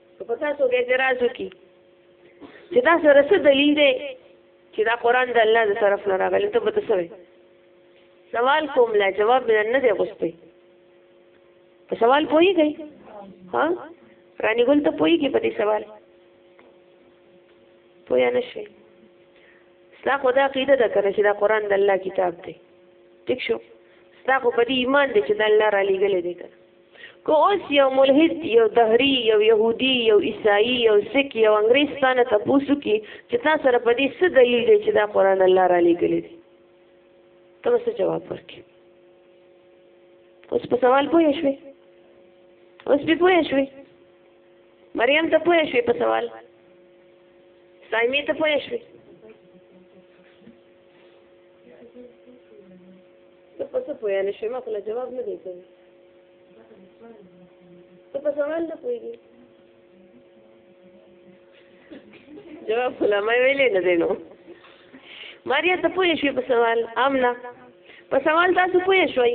که په تاسو کې اعتراض وکړي چې دا سره څه دلیل دی چې دا قران د الله د طرف نه راغلی ته به تسوي سوال کوم لا جواب مې نه دی غوښتي په سوال پوهیږئ ها رانی ګل ته پوهیږي په دې سوال پوه نه شي ستا خو دا عقیده ده کنه چې دا قران د الله کتاب دی ټیک شو ستا خو په دې ایمان دی چې د الله را لېږلی دی کنه که اوس یو ملحد یو دهری یو يهودي یو عیسائی یو سک یو انګریز ستانه تاسو کی چې تاسو سره په دې څه دلیل دی چې دا قران الله را لېږلی دی ته څه جواب ورکې اوس په سوال پوه شوې اوس په پوه شوې مریم ته پوه شوې په سوال سایمې ته پوه شوې ته په څه پوه نه شې ما خو له جواب نه دی کوي ته په سوال نه پوهېږي جواب خو لا ما ویلی نه دی نو ماریا ته پوه شوې په سوال هم نه په سوال تاسو پوه شوئ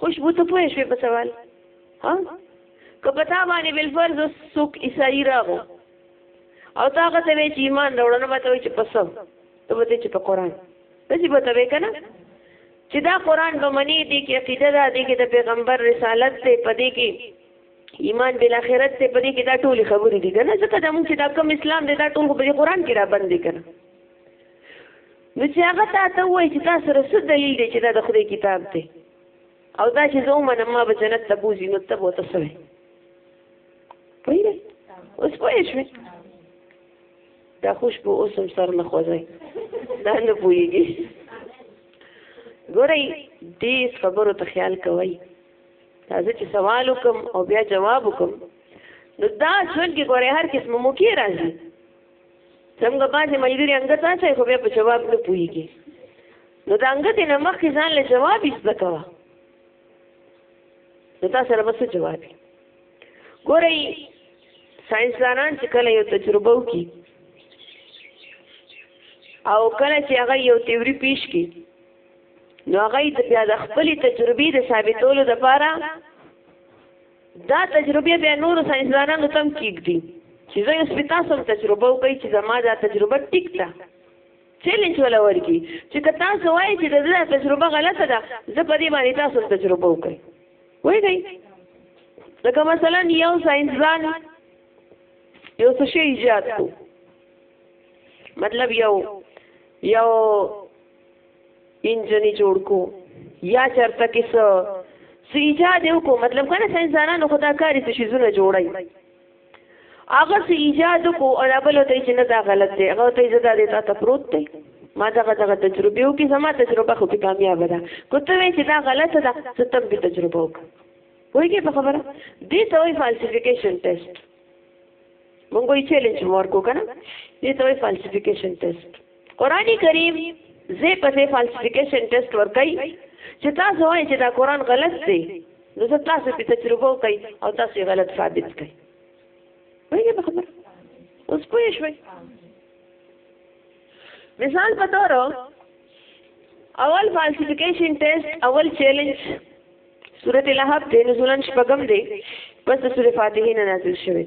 خوشبو ته پوه شوې په سوال ها که په تا باندې بالفرض څوک عیسائی راغو او تا هغه ته وایي چې ایمان راوړنه به ته وایي چې په څه ته به چې په قرآن داسې به ته وې کنه چې دا قران به منی دي کې عقیده ده دي کې د پیغمبر رسالت ته پدې کې ایمان بل اخرت ته پدې کې دا ټولي خبرې دي کنه ځکه دا موږ چې دا کم اسلام دی دا ټول خو په قرآن کې را باندې کنه نو چې هغه تا ته وایي چې تاسو سره څه دلیل دی چې دا د خدای کتاب دی او دا چې زه ومنم ما به جنت ته بوځي نو ته به ورته څه وایې پوهېږې اوس پوه شوې دا خوش په اوس هم سر نه خوځي دا نه پوهیږي ګورئ دې خبرو ته خیال کوئ راځه چې سوال وکم او بیا جواب وکم نو دا ژوند کې ګوره هر قسم موقع راځي څنګه باندې ملګری انګه تاسو خو بیا په جواب نه پوهیږي نو دا انګه دې نه مخکې ځان له جواب یې زده کوه نو تاسو سره به څه جواب وي ګورئ ساينسدانان چې کله یو تجربه وکړي او کله چې هغه یو تیوري پیش کړي نو هغه د بیا د خپل تجربې د ثابتولو لپاره دا تجربه بیا نور ساينسدانانو تم کیږي چې زه یو سپیتا سم تجربه وکړي چې زما دا تجربه ټیک ده چیلنج ولا ورکی چې که تاسو وایي چې دا تجربه غلطه ده زه په دې باندې تاسو تجربه وکړئ وای دی لکه مثلا یو ساينسدان یو څه شی ایجاد کو مطلب یو یو انجنی جوړ کو یا چرته کې څه ایجاد یو کو مطلب کنه ساينسدانانو خدا کاری څه شیزونه جوړای هغه څه ایجاد کو او بل ته چې نه دا غلط دی هغه ته زه دا دې ته پروت دی ما دا غته تجربه یو کې زما تجربه خو به کامیاب ده کوته وی چې دا غلطه ده زه تم به تجربه وک وایي په خبره دې ته وی فالسیفیکیشن ټیسټ مونږ یې چیلنج ورکو کنه دې ته وی فالسیفیکیشن ټیسټ قران کریم زه په دې فالسیفیکیشن ټیسټ ورکای چې تاسو وایي چې دا قران غلط دی نو زه تاسو په تجربه کوي او تاسو غلط ثابت کړئ وایي په خبره اوس پوه شئ مثال په تور اول فالسیفیکیشن ټیسټ اول چیلنج سورۃ لهب د نزولن شپږم دی پس سورۃ فاتحه نه نازل شوه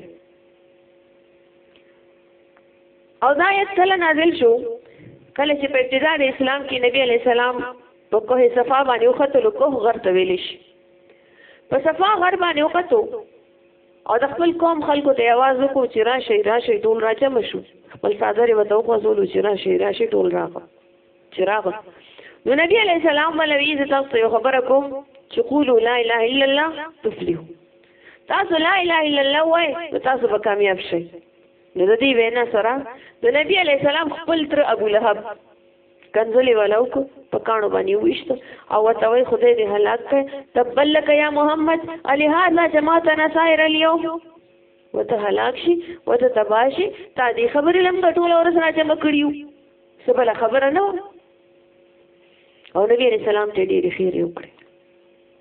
او دا آیت کله نازل شو کله چې په ابتدا د اسلام کې نبی علی السلام په کوه صفا باندې وختلو کوه غر ته ویل شي په صفا غر باندې وختو او د خپل قوم خلکو ته आवाज وکړو چې راشي راشي ټول راځم شو خپل صادر وته خو زولو چې راشي راشي ټول راغله چې راغله نو نبی علی السلام ولوی زه تاسو یو خبره کوم چې قولوا لا اله الا الله تفلحوا تاسو لا اله الا الله وای تاسو به کامیاب شئ نو د دې وینا سره د نبی علی السلام خپل تر ابو لهب کنځلې ولو کو په کانو باندې وښته او ته وای خدای دې هلاک کړ تبلک یا محمد علی هذا جماعت نصائر اليوم وته هلاک شي وته تباشي تا دې خبرې لم ټول اور سره جمع کړیو سبله خبره نه او نبی رسول الله ته ډېر خیر وکړي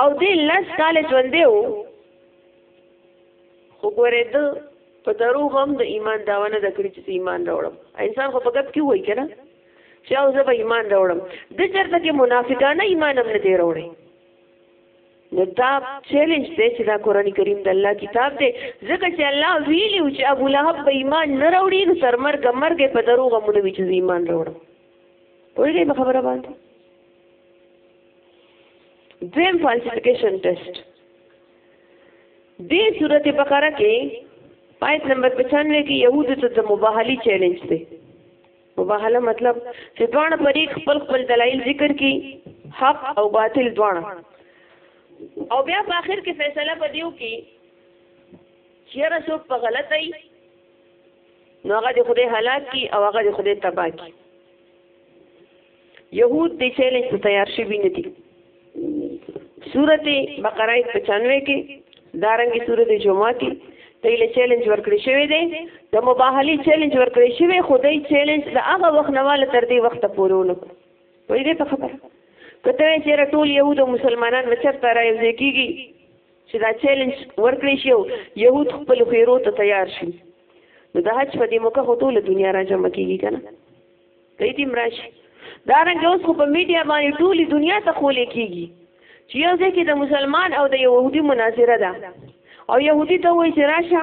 او دې لس کال ژوندې وو خو ګورې د په دروغ هم د ایمان داونه د کړی چې ایمان راوړم انسان خو په غب کې وای کنه چې او زه به ایمان راوړم د چرته کې منافقانه ایمان هم نه دی راوړی نو دا چیلنج دی چې دا قرآن کریم د الله کتاب دی ځکه چې الله ویلی و چې ابو لهب به ایمان نه راوړي نو تر مرګه مرګه په دروغه مونږ وی چې ایمان راوړم پوهېږئ په خبره باندې دویم فالسیفیکیشن ټیسټ دې سورته بقره کې آیت نمبر 95 کې يهودو ته د مباهلي چیلنج دی مباهله مطلب چې دوه پرې خپل خپل دلایل ذکر کی حق او باطل دوه او بیا په اخر کې فیصله پدیو کی چې رسو په غلطه ای نو هغه د خدای هلاک کی او هغه د خدای تباہ کی يهود دې چیلنج ته تیار شوي نه دي سورته بقره 95 کې دارنګي سورته جمعه کې دوی له چیلنج ورکړی شوی دی د مباهلی چیلنج ورکړی شوی خو دوی چیلنج د هغه وخت نه واله تر دې وخته پورې ونه وای دې په خبره کته چې را ټول یهود او مسلمانان وچرته را یوځای کیږي چې دا چیلنج ورکړی شي او یهود خپل خیرو ته تیار شي نو د حج په دې موقع خو ټول دنیا را جمع کیږي کنه دی دې مرش دا رنګ اوس خو په میډیا باندې ټولي دنیا ته خولې کیږي چې یو ځای کې د مسلمان او د یهودي مناظره ده او یهودي ته وایي چې راشه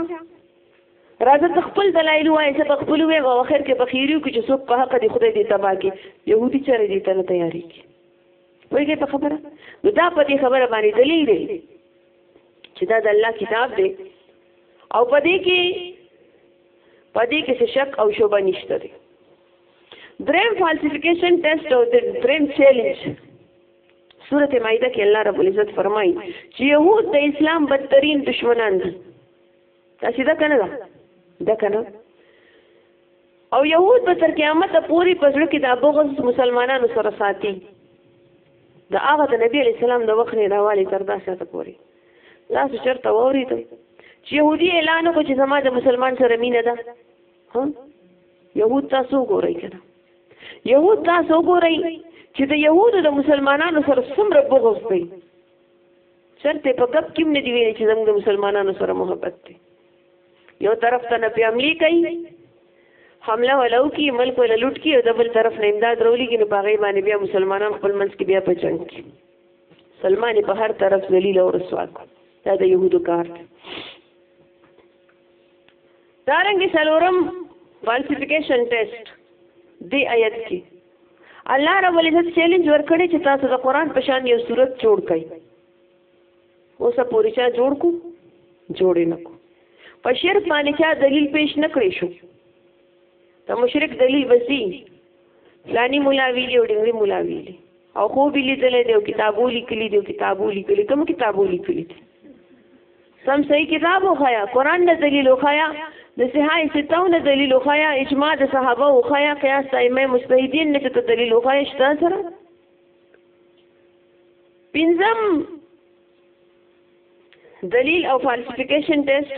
راځه ته خپل دلایل وایې زه به خپل ویم او اخر کې په خیریو کې چې څوک په حق دي خدای دې تبا کې یهودي چېرې دې ته نه تیارې کړي پوهېږې په خبره نو دا په دې خبره باندې دلیل دی چې دا د الله کتاب دی او په دې کې په دې کې څه شک او شبه نشته دی دریم فالسیفیکیشن ټیسټ او دریم چیلنج سورته مائده کې الله رب العزت فرمایي چې يهود د اسلام بدترین دشمنان دي تاسو دا کنه دا کنه او يهود به تر قیامت پورې په ځل کې د بغض مسلمانانو سره ساتي د هغه د نبی علی السلام د وخت نه راوالي تر داسه ته پوري تاسو چرته ووري ته چې يهودي اعلان وکړي چې زما د مسلمان سره مینه ده ها يهود تاسو ګورئ کنه يهود تاسو ګورئ چې د يهودو د مسلمانانو سره څومره بغض دی چرته په غب کې نه دی ویل چې زموږ د مسلمانانو سره محبت دی یو طرف ته نه پیاملی کوي حمله ولو کی ملک ولوټ کی او د بل طرف نه امداد رولی کی نو پاغي باندې بیا مسلمانان خپل منځ کې بیا پچنګ کی سلمان په هر طرف ذلیل او رسوا کړ دا د يهودو کار دی دارنګ سلورم فالسیفیکیشن ټیسټ دی آیت کې الله رب العزت چیلنج ورکړي چې تاسو د قران په شان یو صورت جوړ کړئ اوس پوری چا جوړ کو جوړې نکو په شرک باندې چا دلیل پیش نکړې شو ته مشرک دلیل بسی فلانی مولا ویلی او ډنګری مولا ویلی او خو به لیدل دی او کتابو لیکلی دی کتابو لیکلی کوم کتابو لیکلی سم صحیح کتاب وخیا قران نه دلیل وخیا د صحای ستو نه دلیل وخیا اجماع د صحابه وخیا قیاس ائمه مجتهدین نه ته دلیل وخیا شته سره پنځم دلیل او فالسیفیکیشن ټیسټ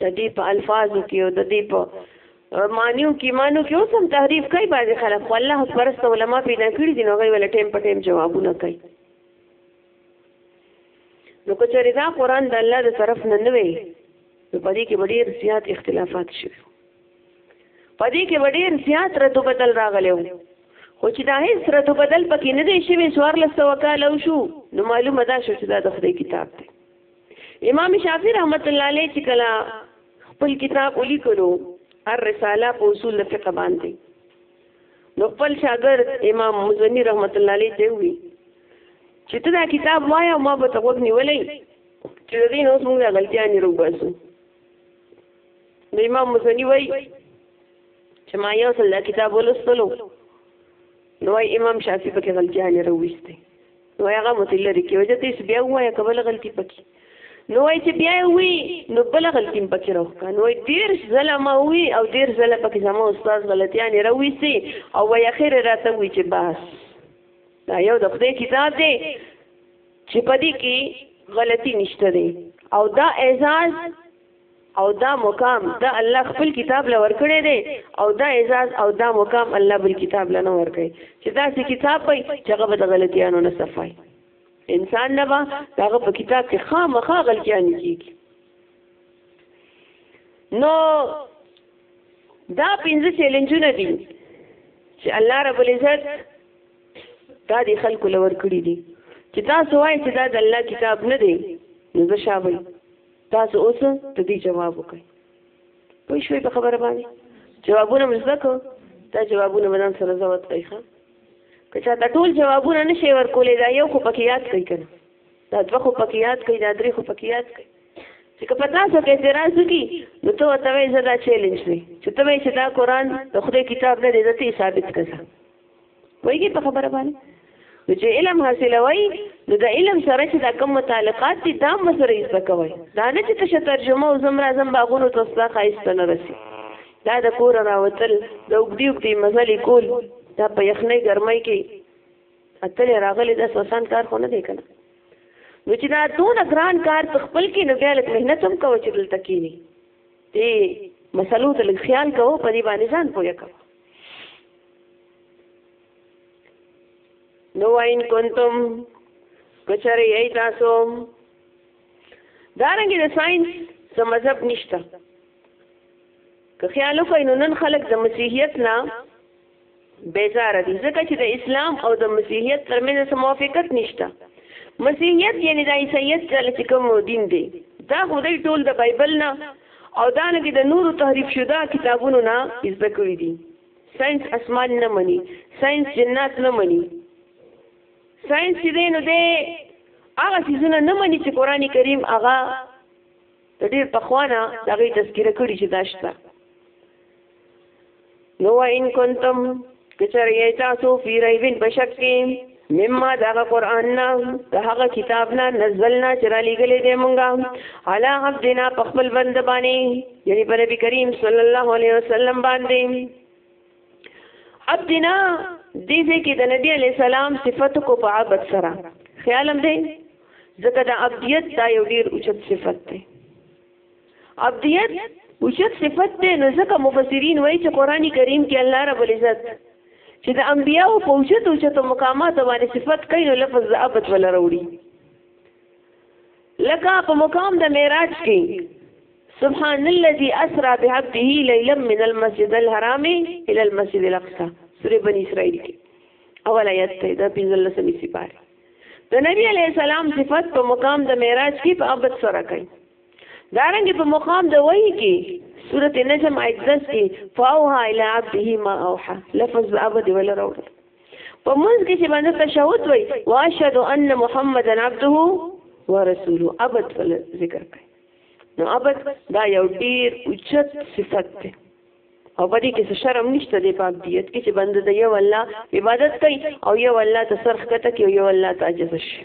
د دې په الفاظو کې او د دې په مانیو کې مانو کې اوس هم تحریف کوي بعضې خلک خو الله پرست علما پیدا کړي دي نو هغوی وله ټایم په ټایم جوابونه کوي نو که چېرې دا قرآن د الله د طرف نه نه وی نو په دې کې به ډېر زیات اختلافات شوي په دې کې به ډېر زیات رد بدل راغلی و خو چې دا هېڅ رد بدل پکې نه دی شوی څوارلس سوه کاله وشو نو معلومه دا شو چې دا د خدای کتاب دی امام شافعي رحمت الله علیه چې کله خپل کتاب ولیکلو الرساله په اصول فقه باندې نو خپل شاګرد امام مزنی رحمت الله علیه ته وی چې ته دا کتاب وایې ما به ته وګ نیولې چې د دین اوس موږ غلطیا نه روباسو نو امام مزنی وای چې ما یو څل کتاب ولستلو نو امام شافعي په کې غلطیا نه رويسته نو هغه مو ته لرې کړي وجه تېس بیا ووایه که بله غلطي پکې نو وایي چې بیا یې وي نو بله غلطي هم پکې راوښکه نو وایي دېرش ځله ما وي او دېرش ځله پکې زما استاد غلطیانې راویسي او وایي اخر یې راته وي چې بس دا یو د خدای کتاب دی چې په دې کې غلطي نشته دی او دا اعزاز او دا مقام دا الله خپل کتاب له ورکړې دی او دا اعزاز او دا مقام الله بل کتاب له نه ورکړي چې دا سي کتاب وي چې هغه به د غلطیانو نه صفای انسان نه با هغه په کتاب کې خامخا غلطیان کیږي نو دا پنځه چیلنجونه دي چې الله رب العزت دا د خلکو لور کړی دي چې تاسو وایئ چې دا د الله کتاب نه دی نو زه شابه تاسو اوس د دې جواب وکړئ پوه شوي په خبره باندې جوابونه مې زده کړو دا جوابونه به ځان سره زوت کوي ښه که چاته ټول جوابونه نه شي ورکولی دا یو خو پکې یاد کوي که نه دا دوه خو پکې یاد کوي دا درې خو پکې یاد کوي چې که په تاسو کې اعتراض وکړي نو ته ورته وایې زه دا چیلنج دی چې ته وایې چې دا قرآن د خدای کتاب نه دی زه ته یې ثابت کړه وایي په خبره باندې نو چې علم حاصلوي نو د علم سره چې دا کم متعلقات دي دا هم سره یې زده کوئ دا نه چې تشه ترجمه او زم راځم باغونو ته ستا ښایسته نه رسي دا د کوره راوتل د اوږدې اوږدې مزلې کول دا په یخنۍ ګرمۍ کې اتلې راغلې داسې اسان کار خو نه دی که نه نو چې دا دونه ګران کار ته خپل کې نو بیا لږ محنت هم کوه چې دلته کښېني دې مسلو ته لږ خیال کوو په دې باندې ځان پوهه کوو نو وین کنتم کچری ای تاسو دارنګه د ساينس څه مذهب نشته که خیال وکړئ نو نن خلک د مسیحیت نه بیزار دي ځکه چې د اسلام او د مسیحیت ترمنځ څه موافقت نشته مسیحیت یعنی د عیسیت ځل چې کوم دین دی دا خو دوی ټول د بایبل نه او دا نه د نورو تحریف شوه کتابونو نه زده کړی دي ساينس اسمان نه مني ساينس جنات نه مني ساينس دې نو دې هغه څه نه مني چې قران کریم هغه د ډیر پخوا نه د هغې تذکره کړي چې دا شته نو وان کنتم که چېرې یې تاسو فی ریبن په شک کې مما دغه قران نه د هغه کتاب نه نزلنا چې را لېږلې دی مونږه علا عبدنا په خپل بند باندې یعنی په نبی کریم صلی الله علیه وسلم باندې اب دینا دې دې کې د نبی علی سلام صفت کو په عبادت سره خیالم دی ځکه د عبدیت دا یو ډیر اوچت صفت دی عبدیت اوچت صفت دی نو ځکه مفسرین وایي چې قران کریم کې الله رب العزت چې د انبیانو په اوچت اوچت مقامات باندې صفت کوي نو لفظ د عبادت ولا وروړي لکه په مقام د معراج کې سبحان الذي اسرا بعبده ليلا من المسجد الحرام الى المسجد الاقصى سوره بني اسرائيل کې اول آیت ته دا پنځل سمې سپاره د نبی عليه السلام صفات په مقام د معراج کې په ابد سره کوي دارنګ په مقام د وحي کې سوره نجم آیت 10 کې فاوها الى عبده ما اوحى لفظ ابد ولا راوړل په منځ کې چې باندې تشهود وای واشهد ان محمدن عبده ورسوله ابد ول ذکر کوي نو ابد دا یو ډیر اوچت صفت دی او په دې کې څه شرم نشته دی په ابدیت کې چې بنده د یو الله عبادت کوي او یو الله ته سرخ کته کوي یو الله ته عجز شي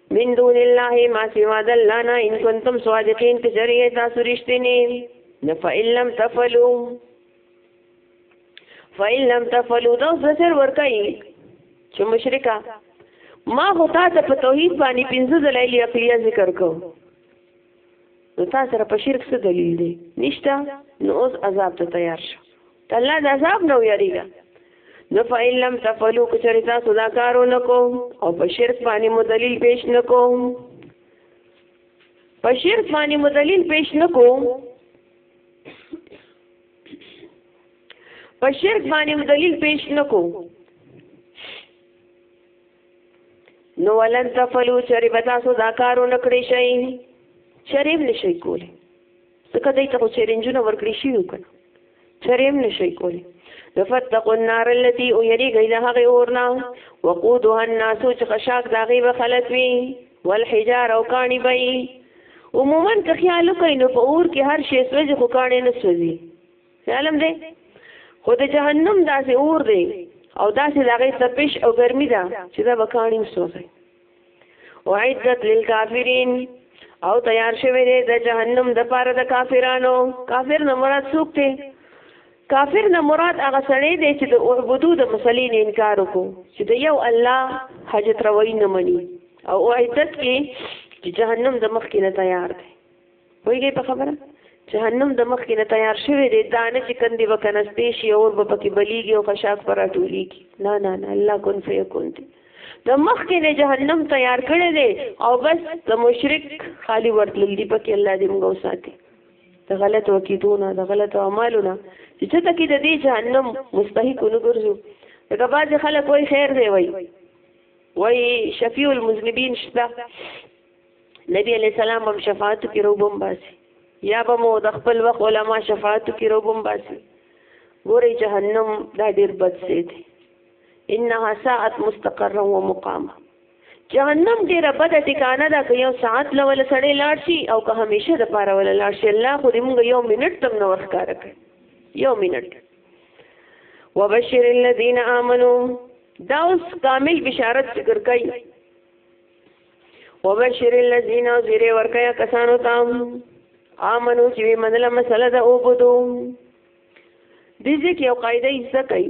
من دون الله ما سوا د الله نه ان کنتم صادقین که چېرې یې تاسو رښتیني نه فإن لم تفعلوا فإن لم تفعلوا دا اوس زجر ورکوي چې مشرکه ما خو تا ته په توحید باندې پنځه دلایل عقلیه ذکر کوم نو تا سره په شرک څه دلیل دی نشته نو اوس عذاب ته تیار شه الله د عذاب نه ویریږي نو فإن لم تفعلوا کچری تاسو دا کارو نکو او په شرک باندې مو دلیل پیش نکو په شرک باندې مو دلیل پیش نکو په شرک باندې مو دلیل پیش نکو نو ولن تفعلوا چری تاسو دا کارو نکړی شئ شریف نشي کولی ځکه دوی ته خو چیلنجونه ورکړی شوي وو که نه چرې هم نه شئ کولی نو فاتقوا النار التي او یریږئ د هغې اور نه وقودها الناس چې خشاک د هغې به خلک وي والحجار او کاڼي به وي عموما که خیال وکړئ نو په اور کې هر شی سوځي خو کاڼی نه سوځي خیال هم دی خو د جهنم داسې اور دی او داسې د هغې تپش او ګرمي ده چې دا به کاڼي هم سوځي وعدت للکافرین او تیار شوی دی د جهنم د پاره د کافرانو کافر نه مراد څوک دی کافر نه مراد هغه سړی دی چې د اعبدو د مسلې نه انکار وکړو چې د یو الله حاجت روي نه مني او وعدت کې چې جهنم د مخ کې نه تیار دی پوهیږئ په خبره جهنم د مخ کې نه تیار شوی دی دا نه چې کندې به کنستې شي او به پکې بلیږي او خشاک پر راټولیږي نه نه نه الله کن فیکون دی د مخ کې نه جهنم تیار کړی دی او بس د مشرک خالی ورتلل دی پکې الله دې موږ وساتي د غلط وکیدونه د غلط اعمالونه چې څه تکي د دې جهنم مستحق ونګرځو دا بعض خلک وای خیر دی وای وای شفیع المذنبین شته نبی علیہ السلام هم شفاعت کې روبم باسي یا به مو د خپل وخت علما شفاعت کې روبم باسي ګوري جهنم دا ډیر بد څه دی انها ساعت مستقرا ومقاما جهنم ډیره بد ټکانه ده که یو ساعت لول سړی لاړ شي او که همیشه د پاره ول لاړ شي الله خو دې موږ یو منټ تم نو ورخاره کړ یو منټ وبشر الذين امنوا دا اوس کامل بشارت ذکر کوي وبشر الذين زیر ورکیا کسانو تام آمنو چې منله مسله د او بودو دې ځکه یو قاعده یې څه کوي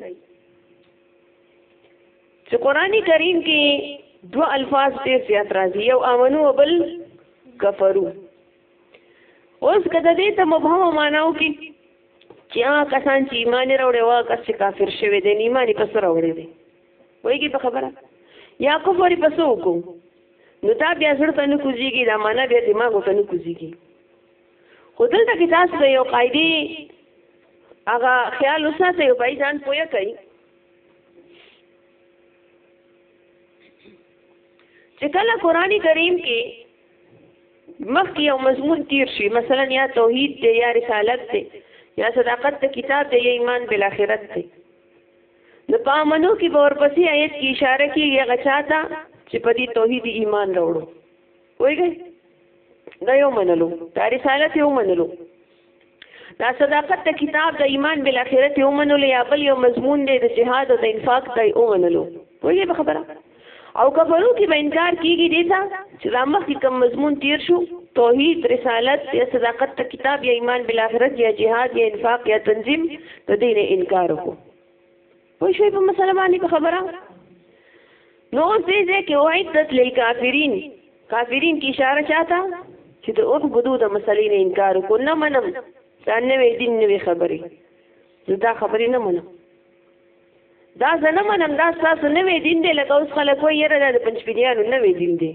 چې قرآني کریم کې دو الفاظ ډېر زیات راځي یو آمنو او بل کفرو اوس کده دې ته مبهم ماناو کې چې هغه کسان چې ایمان راوړي وا کس چې کافر شوی دی ایمان یې پس راوړي دی وایي په خبره یا کفر په سو کو نو دا بیا زړه ته نه کوزيږي دا معنا بیا دماغ ته نه کوزيږي خو دلته کې تاسو د یو قاعده هغه خیال وساتئ او پای ځان پوهه کړئ چې کله قرآني کریم کې مخکې یو مضمون تیر شي مثلا یا توحید دی یا رسالت دی یا صداقت د کتاب دی یا ایمان بالآخرت دی نو په امنو کې په ورپسې آیت کې اشاره کیږي هغه چاته چې په دې توحید ایمان راوړو وایي دا یو منلو دا رسالت یو منلو دا صداقت د کتاب د ایمان بل اخرت یو منلو یا بل یو مضمون دی د جهاد او د انفاق دی یو منلو وایي خبره او کفرو کې به انکار کیږي دې ته چې دا مخکې کوم مضمون تیر شو توحید رسالت یا صداقت ته کتاب یا ایمان بالآخرت یا جهاد یا انفاق یا تنظیم د دې نه انکار وکړو پوه شوي په مسله باندې په خبره نو اوس دې ځای کې وعدت للکافرین کافرین کې اشاره چاته چې د اوه بدو د مسلې نه انکار وکړو نه منم دا نوې دین نوې خبرې زه دا خبرې نه منم دا زه نه منم دا ستاسو نوی دین دی لکه اوس خلک وایي یاره دا د پنجپیریانو نوی دین دی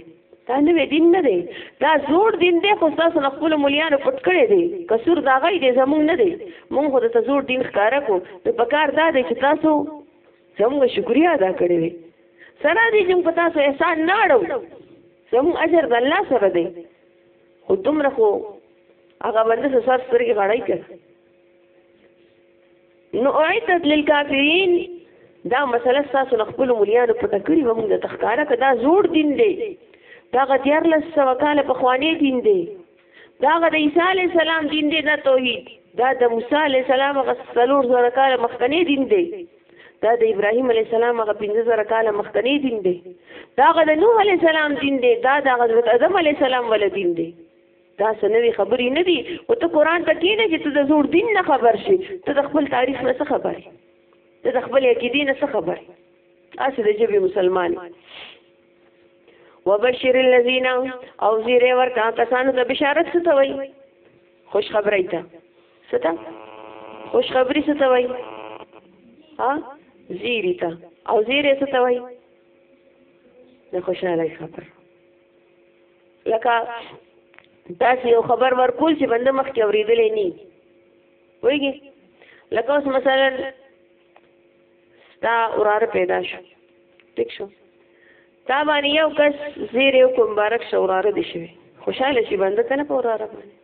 دا نوی دین نه دی دا زوړ دین دی خو ستاسو له خپلو مولیانو پټ کړی دی قصور د هغه دی زمونږ نه دی مونږ خو درته زوړ دین ښکاره کړو نو په کار دا دی چې تاسو زمونږ شکریا ادا کړی وي سره دې چې په تاسو احسان نه اړو زمونږ اجر د الله سره دی خو دومره خو هغه باندې سر سترګې غړای کړ نو اعدت للکافرین دا مسله تاسو نه خپل مليانو پټه کړی ومن د تخکاره کدا زوړ دین دی دا غتیار له سوکاله په خوانی دین دی دا غد عیسی علی السلام دین دی دا توحید دا د موسی علی السلام غسلور زره کاله مخکنی دین دی دا د ابراهیم علی السلام غ 15 زره کاله مخکنی دین دی دا غد نوح علی السلام دین دی دا د غد ادم علی السلام ول دین دی دا څه نوې خبرې نه دي او ته قرآن ته کېنه چې ته د زوړ دین نه خبر شي ته د خپل تاریخ نه څه خبر یې ته د خپل عقیدې نه څه خبر یې هسې د ژبې مسلمان وبشر الذین او زیرې ورکا کسانو ته بشارت څه ته وایي خوش خبرې ته څه ته خوش خبرې څه ته وایي ها زیری ته او زیرې څه ته وایي د خوشحالۍ خبر لکه تاسو یو خبر ورکول چې بنده مخ کې اوریدلې نه ویږي لکه اوس مثلا ستا ورار پیدا شو ټیک شو تا باندې یو کس زیر یو کوم مبارک شو ورار دي شوی خوشاله شي بنده کنه په ورار باندې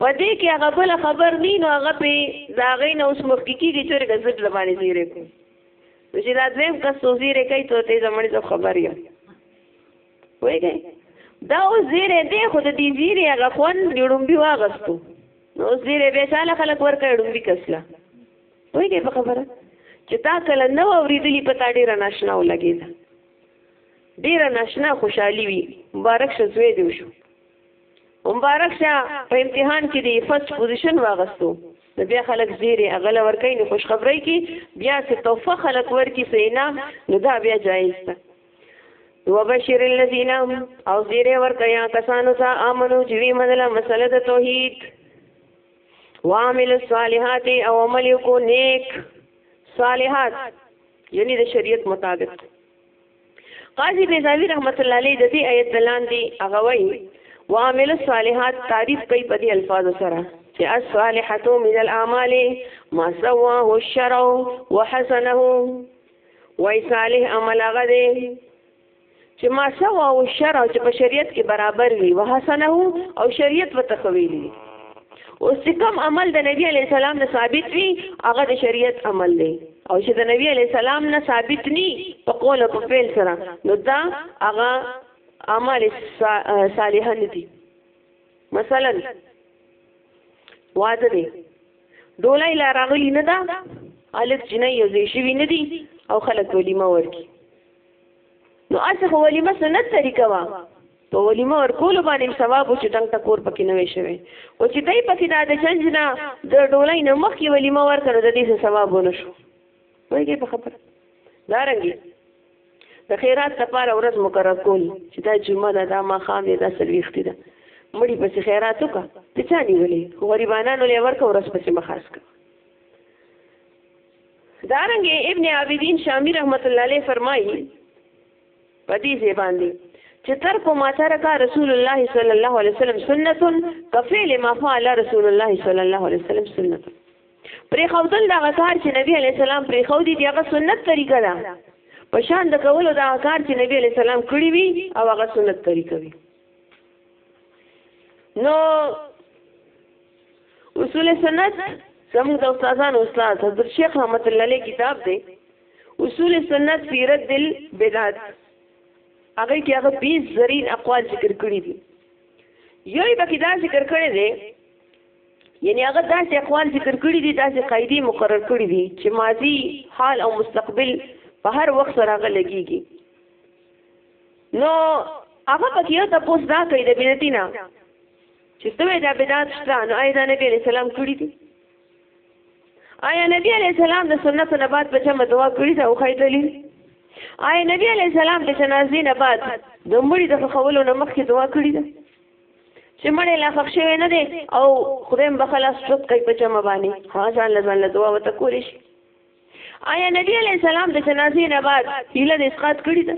پدې کې هغه بل خبر نه نو هغه په داغې نه اوس مخ کې کیږي چې غزب لبانې زیر کوم چې دا دویم کس وزیر کوي ته زمړي خبر یو وایي دا او زیره دی خو د دې زیره هغه خون ډومبي واغستو نو زیره به چاله خلک ورکړي ډومبي کسلا وایي په خبره چې تا کله نو اوریدلی په تا ډیره ناشنا ولګیدا ډیره ناشنا خوشحالي وي مبارک شه زوی دی شو مبارک شه په امتحان کې دی فرست پوزیشن واغستو نو بیا خلک زیری اغل ورکې نه خوشخبری کې بیا څه توفه خلک ورکی سینا نو دا بیا جایز ده وبشر الذين او زیره ورکیا کسانو ته امنو چې وی منله مسله د توحید وعمل الصالحات او عمل کو نیک صالحات یعنی د شریعت مطابق قاضی بیزاوی رحمت الله علیه د دې آیت دلان دی هغه وایي وعمل الصالحات تعریف کوي په دې الفاظ سره چې الصالحات من الاعمال ما سواه الشرع وحسنه وای صالح عمل هغه دی چې ما سوا او شرع چې په شریعت کې برابر وي وحسنه او شریعت وتخویلی او چې کوم عمل د نبی علی السلام نه ثابت وي هغه د شریعت عمل دی او چې د نبی علی السلام نه ثابت ني په قول او په فعل سره نو دا هغه اعمال صالحه ندي مثلا واده دی ډولای لا راغلی نه ده الک جنې یو ځای شوي نه دي او خلک ولیمه ورکي نو اصل خو ولیمه سنت طریقه وه په ولیمه ورکولو باندې ثواب چې څنګه تا کور پکې نه وي شوی او چې دای پکې دا د چنج نه د ډولای نه مخکې ولیمه ورکړه د دې ثواب ونه شو وایي په خبره دا رنګي د خیرات لپاره ورځ مقرر کول چې دا جمعه ده دا ماښام دی دا څلوېښتي ده مړي پسې خیرات وکړه د چا نیولې خو غریبانانو له ورکه ورځ پسې مخاص کړه دارنګ ابن عابدین شامی رحمت الله علیه فرمایي په دې ځای باندې چې تر کو ما ترک رسول الله صلی الله علیه وسلم سنت کفیل ما فعل رسول الله صلی الله علیه وسلم سنت پریخودل دا کار چې نبی علی السلام پریخودي دی هغه سنت طریقه ده په شان د کولو دا کار چې نبی علی السلام کړی وي او هغه سنت طریقه وي نو اصول سنت زموږ د استادانو استاد حضرت شیخ رحمت الله علیه کتاب دی اصول سنت فی رد البدعات هغه کې هغه 20 زرین اقوال ذکر کړی دي یوې بکې دا ذکر کړی دی یعنی هغه داسې اقوال ذکر کړی دي داسې قاعده مقرر کړی دي چې ماضی حال او مستقبل په هر وخت سره هغه لګیږي نو هغه پکې یو تاسو دا کوي د بدعتینا چې څه دا بدعت شته نو آیا د نبی علی سلام کړی دي آیا نبی علی سلام د سنت نه بعد په جمع دعا کړی دا او خی دلیل آیا نبی علی سلام د جنازې نه بعد د مړي د خولو نه مخکې دعا کړی ده چې مړې لا خښ شوی نه دی او خدای بخلا سټوت کوي په چمه باندې ها ځان له ځان له دعا وته کولی شي آیا نبی علی السلام د جنازې نه بعد هیله د اسقاط کړی ده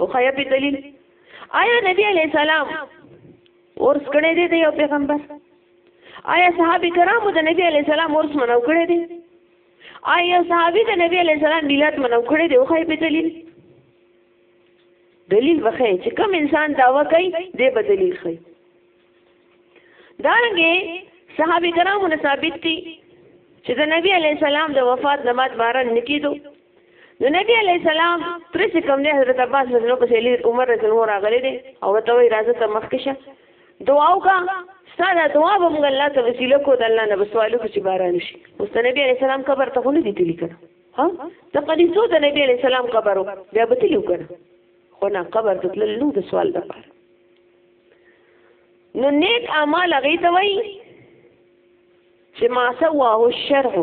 او خیا په دلیل آیا نبی علی السلام ورس کړی دی د یو پیغمبر آیا صحابه کرامو د نبی علی السلام ورس منو کړی دی آیا صحابي د نبی علی السلام میلاد منو کړی دی او خای په دلیل دلیل وخی چې کوم انسان داوا کوي دی به دلیل خي دارنګه صحابه کرامو نه ثابت دي چې د نبی علی السلام د وفات نماز باران نکیدو نو نبی علی السلام تر څه کوم نه حضرت عباس رضی الله عنه لید عمر رضی الله راغلی دي او ته وی راځه ته مخکشه دعا وکا ساده دعا به موږ الله ته وسیله کو د الله نه بسوالو چې باران شي اوس نبی علی السلام قبر ته خو نه دي تللی کړه ها د قدیسو د نبی علیہ السلام قبر بیا به تلو کنه خو نه قبر ته تلل نو د سوال د پاره نو نیک اعمال هغه ته وایي چې ما سواه الشرع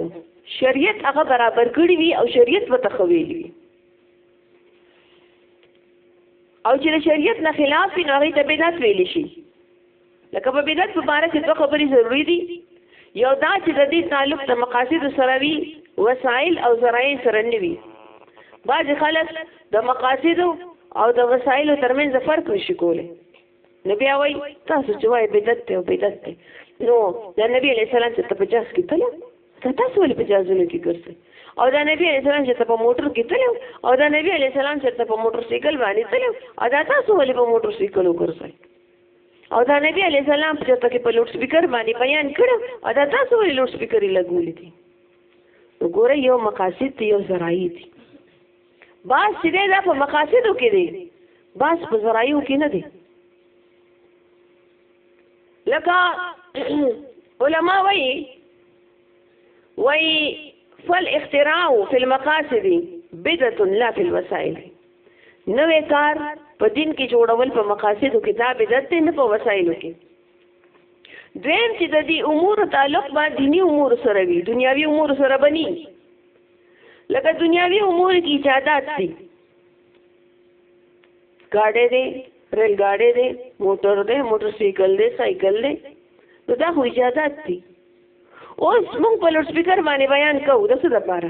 شریعت هغه برابر کړی وي او شریعت به تخویلی وي او چې شریعت نه خلاف نه هغه ته بدعت ویل شي لکه په بدعت په باره کې دوه خبرې ضروري دي یو دا چې د دې تعلق د مقاصد سره وي وسایل او ذرایع سره نه وي بعضې خلک د مقاصد او د وسایلو ترمنځ فرق نشي کولی نو بیا وایي تاسو چې وایي بدعت دی او بدعت دی نو د نبی علیه السلام چې ته په جاز کې تللی ته تاسو ولې په جازونو کې ګرځئ او دا نبی علیه السلام چې ته په موټر کې تللی او دا نبی علیه السلام چې ته په موټر سایکل باندې تللی او دا تاسو ولې په موټر سایکلو ګرځئ او دا نبی علی السلام په چرته کې په لوډ سپیکر باندې بیان کړو او دا تاسو ولې لوډ سپیکر یې لګولې دي وګوره یو مقاصد دی یو ذرایع دي باز چې دی دا په مقاصدو کې دی باز په ذرایعو کې نه دی لکه علما وایي وایي فالاختراع في المقاصد بدعة لا في الوسائل نوې کار په دین کې جوړول په مقاصدو کې دا بدعت نه په وسایلو کې دویم چې د دې امور تعلق به دینی امور سره وي دنیاوی امور سره بني لکه دنیاوی امور کې ایجادات دي ګاډې دي ریل ګاډې دي موټر دي موټر سایکل دي سایکل دي نو دا خو ایجادات دي اوس موږ په لوډ سپیکر باندې بیان کوو د څه لپاره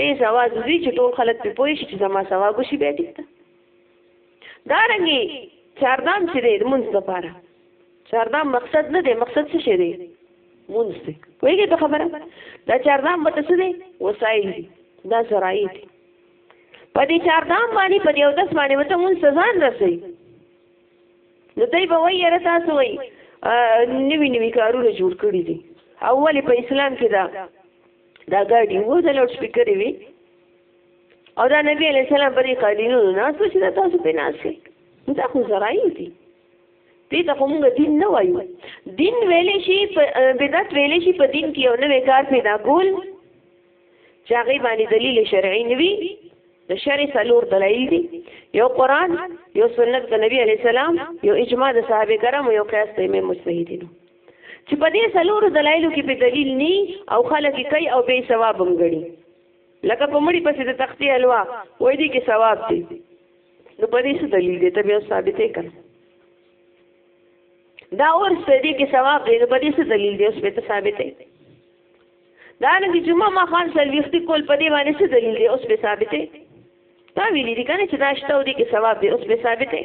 تیز اواز وی چې ټول خلک په پوه شي چې زما ثواب شي بیا ټیک ده دا رنګي چاردام چې دی مونږ لپاره چاردام مقصد نه دی مقصد څه شي دی مونږ دی وایي ته خبره دا چاردام به څه دی وسایل دی دا زراعي دی په دې چاردام باندې په دې او داس باندې وته مونږ سزا نه رسي نو دوی به وایي را تاسو وایي نوی نوی کارونه جوړ کړی دي اول په اسلام کې دا دا ګاډي وو د لوډ سپیکر وی او دا نبی علی السلام په دې قالینونو ناس چې دا تاسو په ناس شي دا خو زرائی دي دې ته کوم دین نه وایو دین ویلې شي بدعت ویلې شي په دین کې یو نوې کار پیدا کول چې هغه باندې دلیل شرعي نوي د شرع څلور دلایل دي یو قران یو سنت د نبی علی السلام یو اجماع د صحابه کرامو یو قیاس د امام مجتهدینو چې په دې سلورو دلایلو کې په دلیل نی او خلک کوي او به ثواب هم غړي لکه په مړي پسې د تختی الوا وای دي کې ثواب دی نو په دې څه دلیل دی ته بیا ثابتې کړه دا اور سړي کې ثواب دی په دې څه دلیل دی اوس به ته ثابت دی دا نه چې جمعه ما خان سلويختي کول په دې باندې څه دلیل دی اوس به ثابت دی دا ویلي دي کنه چې دا شته او دې کې ثواب دی اوس به ثابت دی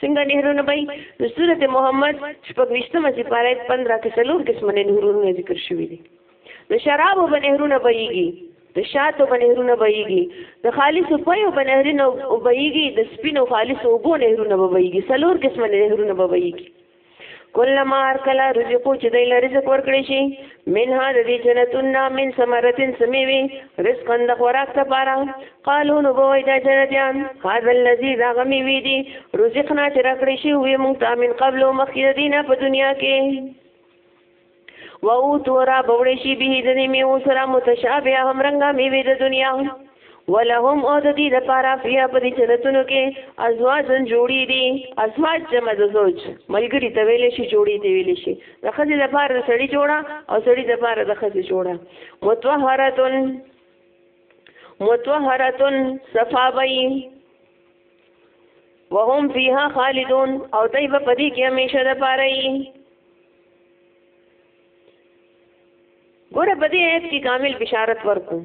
څنګه نهرونه به نو سورت محمد شپږ ویشتمه سپاره ایت پندره کې څلور قسمه نهرونه ذکر شوي دي د شرابو به نهرونه بهیږي د شاتو به نهرونه بهیږي د خالصو پیو به نهرونه بهیږي د سپینو خالصو اوبو نهرونه به بهیږي څلور قسمه نهرونه به بهیږي کله ما هر کله رزقو چې دی له رزق ورکړی شي من ها د دې جنتون نه من ثمرتن سمیوي رزقا د خوراک لپاره قالو نو بوي دا جنتیان هاذا الذي دا غمی وی دي رزقنا چې راکړی شي وي مونږ ته من قبل مخکې دینه په دنیا کې و او تورا بوړې شي به د دې میو سره متشابه هم رنګه میوه د دنیا ولهم او د دې لپاره فیا په دې جنتونو کې ازواجن جوړې دي ازواج جمع د زوج ملګری ته ویل شي جوړې دی ویل شي د خځې لپاره د سړی جوړه او سړی لپاره د خځې جوړه متطهرتن متطهرتن صفابی وهم فیها خالدون او دای په دې کې همیشه د پاره ګوره په دې آیت کې کامل بشارت ورکو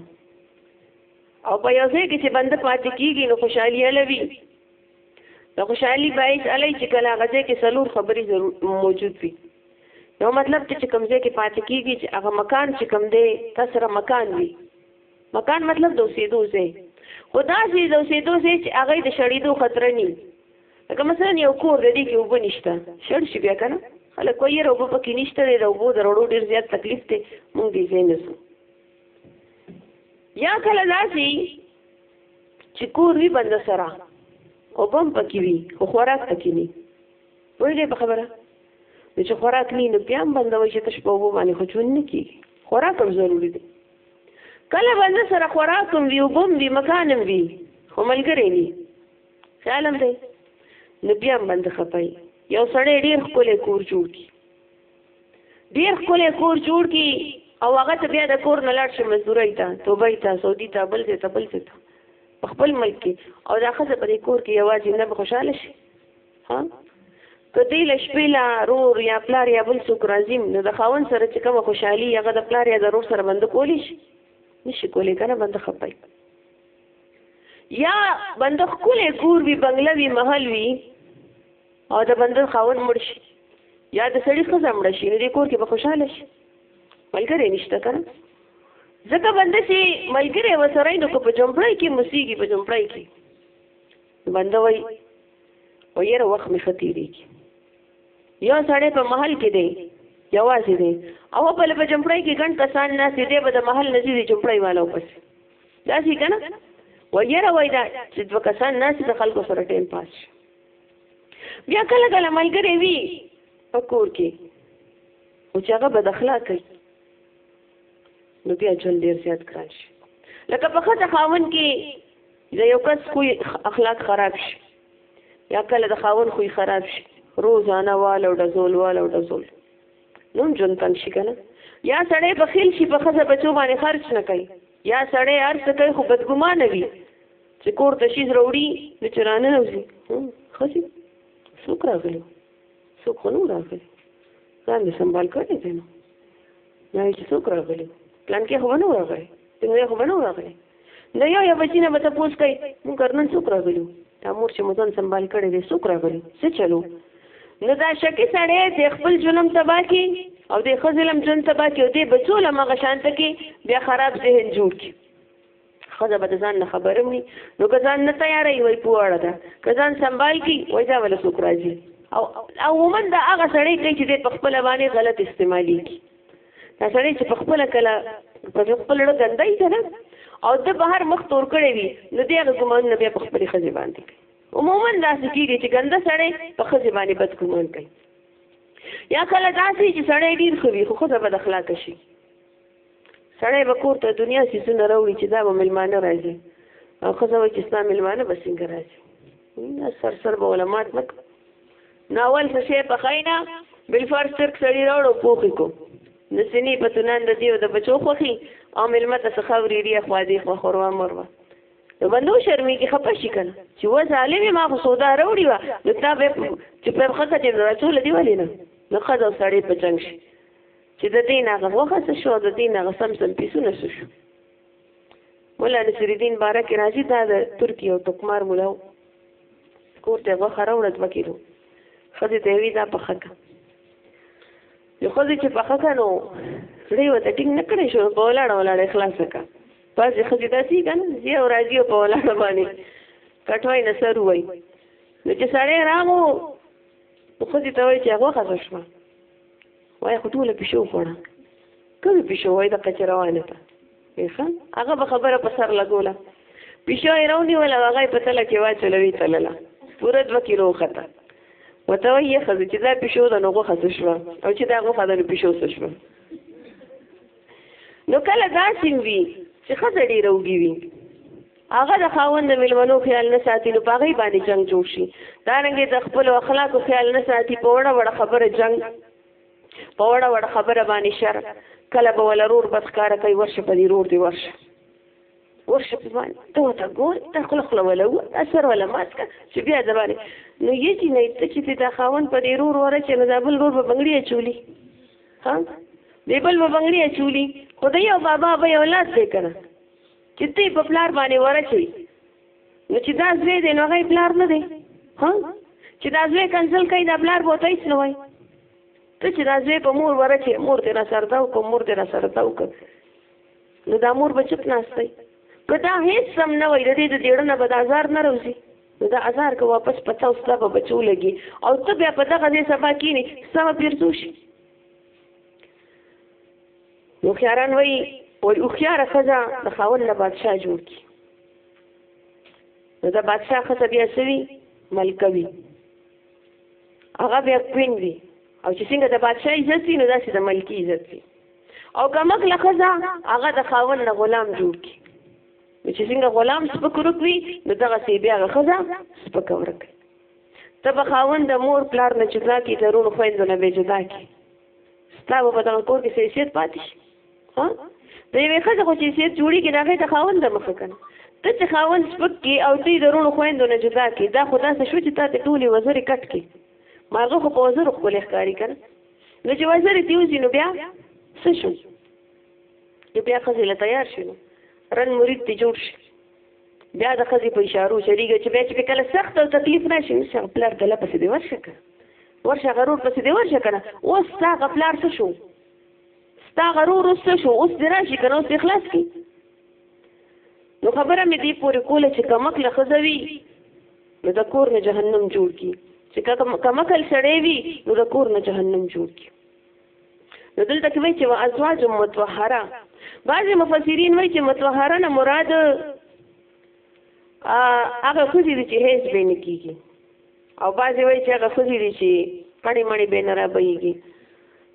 او په یو ځای کې چې بنده پاتې کیږي نو خوشحالي الوي د خوشحالي باعث الي چې کله هغه ځای کې څلور خبرې ضرور موجود وي نو مطلب ته چې کمزې کې پاتې کیږي چې هغه مکان چې کم دی کسره مکان وي مکان مطلب د اوسېدو ځای خدا سي د اوسېدو ځای چې هغه د شړېدو خطر نه لکه مثلا یو کور د دې کې اوبه نشته شړ شي بیا کنه خلک وایي یره اوبه پکې نشته دی د اوبو د وروړو ډېر زیات تکلیف دی مونږ دې ځای نه یا کله داسې چې کور وي بند سره اوبه هم پکې وي خو خوراک پکې نه ویلې په خبره نو چې خوراک نه نو بیا هم بندوي چې تش په اوبو باندې خو چون نه کېږي خوراک هم ضروري دی کله بند سره خوراک هم وي اوبه هم وي مکان هم وي خو ملګری نه خیالم دی نو بیا هم باندې خپای یو سړی ډیر ښکلی کور جوړ کی ډیر ښکلی کور جوړ کی او هغه ته بیا د کور نه لاړ شي مزدوري ته توبه ته سعودي ته بل ځای ته بل ځای ته په خپل ملک کې او دا ښځه په دې کور کې یوازې نه به خوشحاله شي ها که دی له شپې لا رور یا پلار یا بل څوک راځي نو د خاوند سره چې کومه خوشحالي هغه د پلار یا د رور سره بنده کولی شي نشي کولی که نه بنده خپه یا بنده خپل کور وی بنگله وی محل وی او د بنده خاون مړ شي یا د سړي خزه مړ شي نو د کور کې به خوشاله شي ملګری نشته کنه ځکه بنده چې ملګری وسره نو په جمپړای کې مسیږي په جمپړای کې بنده وای او یره وخت مې ختیریږي یو سړی په محل کې دی یوازې دی او په لپاره جمپړای کې ګڼ کسان ناست دی به د محل نزدې جمپړای والو پس دا سی کنه و یره وای دا چې دوه کسان ناس د خلکو سره ټیم پاس شي بیا کله کله ملګری وی په کور کې او چې هغه بد اخلاق کوي نو بیا ژوند ډیر زیات کران شي لکه په خځه خاون کې د یو کس خو اخلاق خراب شي یا کله د خاون خو خراب شي روزانه وال او د زول وال او د زول نوم جون تنګ شي کنه یا سړی بخیل شي په خزه بچو باندې خرج نه کوي یا سړی هر څه کوي خو بدګمانه وي چې کور ته شي وروړي نو چې رانه نوځي خزي څوک راغلي څوک خو نو راغلي ځان دې سنبال کړی دی نو نه چې څوک راغلي پلان کې خو نه راغلی څنګه خو بنو راغلی نو یو یو بچی نه به تپوس کوي مونږ کرنن څوک راغلو دا مور چې مو ځان سنبال کړی دی څوک راغلو څه چلو نو دا شکی سړی د خپل ژوند تبا کی او د خزلم ژوند تبا کی او د بچو لمغه شانت کی بیا خراب ذهن جوړ کی خزه به ځان نه خبرم ني نو که ځان نه تیارې وای پوړه ده که ځان سنبال کی وای دا ول څوک راځي او عموما دا هغه سړی کوي چې په خپل باندې غلط استعمالي کی دا سړی چې په خپل کله په خپل ډول ګندای کنه او د بهر مخ تور کړی وي نو دې هغه ګمان نه بیا په خپل خځه باندې عموما داسې کیږي چې ګنده سړی په خځه باندې بد ګمان کوي یا کله داسې چې سړی ډیر خوي خو خځه بد اخلاق شي سړی به کور ته دنیا سي سونه راوړي چې دا به ملمانه راځي او خځه وایي چې ستا ملمانه به څنګه راځي سر سر به علمات مکه ناول څه شی پخاینه بل فرض ترک سړی راوړو پوخی کو د سینې په تونان د دیو د بچو خوخي او ملمه ته څخه وریری خو دی خو خوروا مروا نو بندو شرمې کې خپه شي کنه چې و ظالم ما خو سودا راوړي وا نو تا به چې په خخه چې رسول دی ولې نه نو خزه سړی په چنګ شي چې د دین هغه وخت شو د دین هغه سم سم پیسونه شو مولا نصر الدین باره کې راځي دا د ترکیې او تکمار مولا و کور ته غوښه راوړه دوه کیلو ښځې ته وی دا پخه که نو ښځې چې پخه که نو زړه ورته ټینګ نه کړی شو په ولاړه ولاړه خلاصه که بعضې ښځې داسې که نه ځي او راځي او په ولاړه باندې کټوای نه سر ووایي نو چې سړی راغو ښځې ته وایي چې غوښه څه شوه وای خو ټوله پیشو خوړه کومه پیشو وای د قچروانه ته ښه هغه به خبره په سر لګوله پیشو یې راونیوله هغه یې په تله کې واچوله ویې تلله پوره دوه کیلو وخته ورته وایي یې ښځه چې دا پیشو ده نو غوښه څه شوه او چې دا غوښه ده نو پیشو څه شوه نو کله داسې وي چې ښځه ډېره وږي وي هغه د خاوند د مېلمنو خیال نه ساتي نو په هغې باندې جنګ جوړ شي دارنګې د خپلو اخلاقو خیال نه ساتي په وړه وړه خبره جنګ په وړه وړه خبره باندې شر کله به ولا رور بدخکاره کوي ورشه په دې رور دی ورشه ورشه په باندې ته ورته ګور ته خوله خوله وله وه سر وله مات کړه چې بیا د باندې نو یې چې نه ته چې دا خاوند په دې رور وره چې نو دا بل رور به بنګړي اچولي ها دې بل به بنګړي اچولي خو د یو بابا به یو لاس دی که نه چې ته په پلار باندې ورچي نو چې دا زوی دی نو هغه پلار نه دی ها چې دا زوی کنسل کوي دا پلار بوته هیڅ نه وای ته چې دا زوی په مور ورچي مور دې را سردا او مور دې را سردا وکړ نو دا مور بچت ناشته که دا هیڅ سم نه وای د دې د ډېړنه به د ازار نه روزي نو دا ازار که واپس پتا او ستا به بچو لګي او ته بیا په دغه ځای سبا کینی سبا پیرزو شي هوښیاران وایي وایي هوښیاره ښځه د خاوند نه بادشاه جوړ کړي نو د بادشاه ښځه بیا څه وي ملکه وي هغه بیا کوین وي او چې څنګه د بادشاه عزت وي نو داسې د ملکي عزت وي او کمکله ښځه هغه د خاوند نه غلام جوړ کړي نو چې څنګه غلام سپک ورک وي نو دغسې بیا هغه ښځه سپکه ورک وي ته به خاوند د مور پلار نه جدا کړي د روڼو خویندو نه به جدا کړي ستا به په دغه کور کې حیثیت پاتې شي ها د یوې ښځې خو چې حیثیت جوړېږي د هغې د خاوند د مخه کنه ته چې خاوند سپک کې او ته یې د روڼو خویندو نه جدا کې دا خو داسې شو چې تا ته ټولې وزرې کټ کې مارغه خو په وزرو ښکلې ښکاري کنه نو چې وزرې دې وځي نو بیا څه شو نو بیا ښځې له تیار شي نو رن مرید دې جوړ شي بیا د ښځې په اشارو چلیږي چې بیا چې کله سخت او تکلیف راشي نو پلار ته لپسې دې ورشه که ورشه غرور پسې دی ورشه کنه اوس تا غپلار څه شو ستا غرور اوس څه شو اوس دی راشي کنه اوس اخلاص کی نو خبره مې دی پورې کوله چې کمک له خزوي نو د کور نه جهنم جوړ کی چې کمکل سړې وي نو د کور نه جهنم جوړ کی نو دلته کې وایي چې وا ازواج متطهره بعضی مفسرین وایي چې متطهره نه مراد هغه خوځې دي چې هیڅ به نه کیږي او بعضې وایي چې هغه خوځې دي چې کڼې مڼې به نه رابهیږي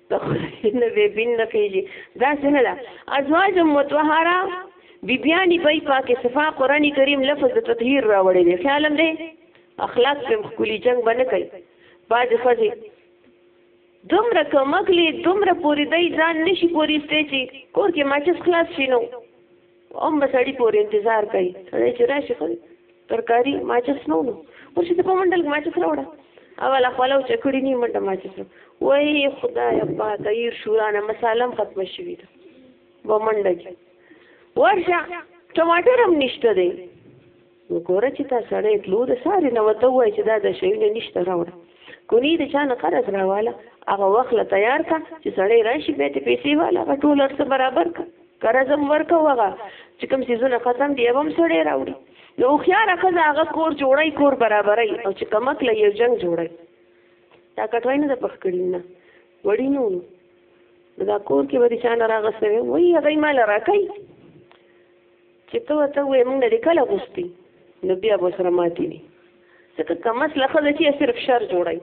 د خدای نه به بین نه خېږي داسې نه ده ازواج متوهره بیبیانی به پاکې صفا قرآن کریم لفظ د تطهیر راوړی دی خیال هم دی اخلاق په خپلې جنگ به نه کوي بعضې ښځې دومره کمکلې دومره پورې دی ځان نشي پورې ستی چې کور کې ماچس خلاص شي نو هم به سړی پورې انتظار کوي سړی چې راشي خو ترکاري ماچس نه ونو ورشي ته په منډل کې ماچس راوړه اوله خوله او چکړی نی منډه ماچس وای خدای ابا تیر شورانه مسالم ختم شوی ده و منډه کې ورشه ټماټر هم نشته دی نو ګوره چې تا سړی تلو د سارې نه وته وای چې دا د شیونه نشته راوړه کونی د چا نه قرض راواله هغه وخت له تیار کا چې سړی راشي بیا ته پیسې واله هغه ټول هر څه برابر کا قرض هم ورکه وغه چې کوم سیزونه ختم دی هم سړی راوړي نو خيار خزه هغه کور جوړای کور برابرای او چې کمک له یو جنگ جوړای تا کټوي نه د پخ کړی نه وړي نو دا کور کې به دي شان راغسته وي هغه مال راکای چې ته ورته وې موږ دې کله غوستي نو بیا به سره ماتي وي ځکه که مسله ښځه چې صرف شر جوړوي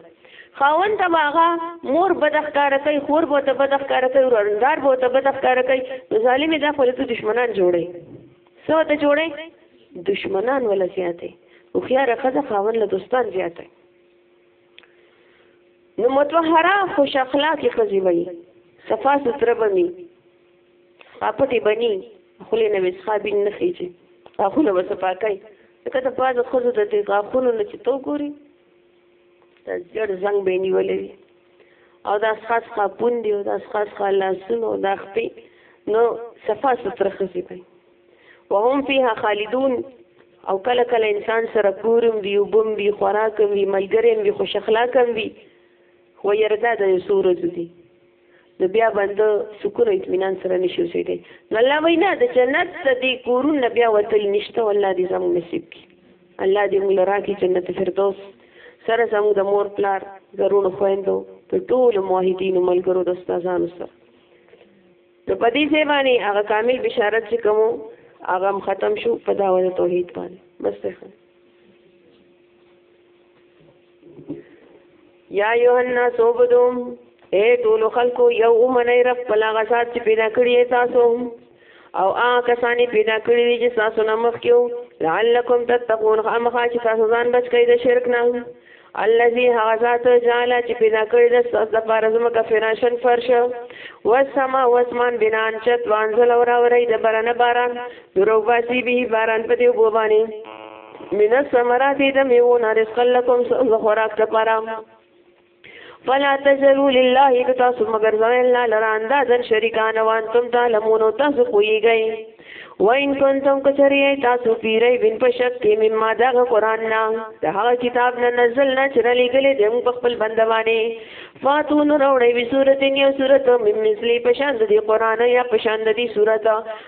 خاون ته به هغه مور بد ښکاره کوي خور به ورته بد ښکاره کوي ورندار به ورته بد ښکاره کوي نو ظالمې دا خو ته دشمنان جوړوي څه ورته جوړوي دشمنان ولا زیاتوي هوښیاره ښځه خاون له دوستان زیاتوي نو متوهره خوش اخلاقې ښځې به وي صفا سوتره به وي پټې بني خولې نه به څخه بین نه خېږي غاښونه به صفا کوي ځکه د بعضو ښځو د دې غاښونو نه چې ته وګورې د زیړ زنګ به یې نیولی وي او دا څخه څخه پوندې او دا څخه څخه لاسونه او دا خپې نو صفا ستره ښځې به وهم فیها خالدون او کله کله انسان سره کورم وي وبم وي خوراکم وي ملګریم وي خوش اخلاقم وي خو یردا د یو څو ورځو دي نو بیا بنده سکون او اطمینان سره نشي اوسېدی نو الله وایي نه د جنت د دې کورونه بیا وتل نشته والله دې زموږ نصیب کړي الله دې موږ له راکړي جنت فردوس سره زموږ د مور پلار د روڼو خویندو د ټولو موحدینو ملګرو د استادانو سره نو په دې ځای باندې هغه کامل بشارت چې کوم هغه هم ختم شو په دعوه د توحید باندې بس ته یا ایها الناس عبدو اے ټول خلکو یو اومنی رب بلا غسات چې پیدا کړی تاسو او هغه کسانی پیدا کړی دي چې تاسو نه مخکیو لعلکم تتقون خامخا چې تاسو ځان بچ کړئ د شرک نه الذي هغه ذات جعل چې پیدا کړی د تاسو لپاره زمکه فراشن فرش و سما و اسمان بنان چت وانزل اور اوري د برنه باران دروغ باسي به باران په دې وبانی من الثمرات د میوو نه رزق لكم خوراک لپاره فلا تجلو لله که تاسو مگر ځای الله لره اندازن شریکان وان تم تعلمون تاسو پویږئ وین کنتم کچری تاسو پیری بن پشک کی مما دغه قران نا دغه کتاب نه نزل نه چرلی گلی دم خپل بندوانه فاتون روړی وی سورته نیو سورته مم مثلی پشان دی قران یا پشان دی سورته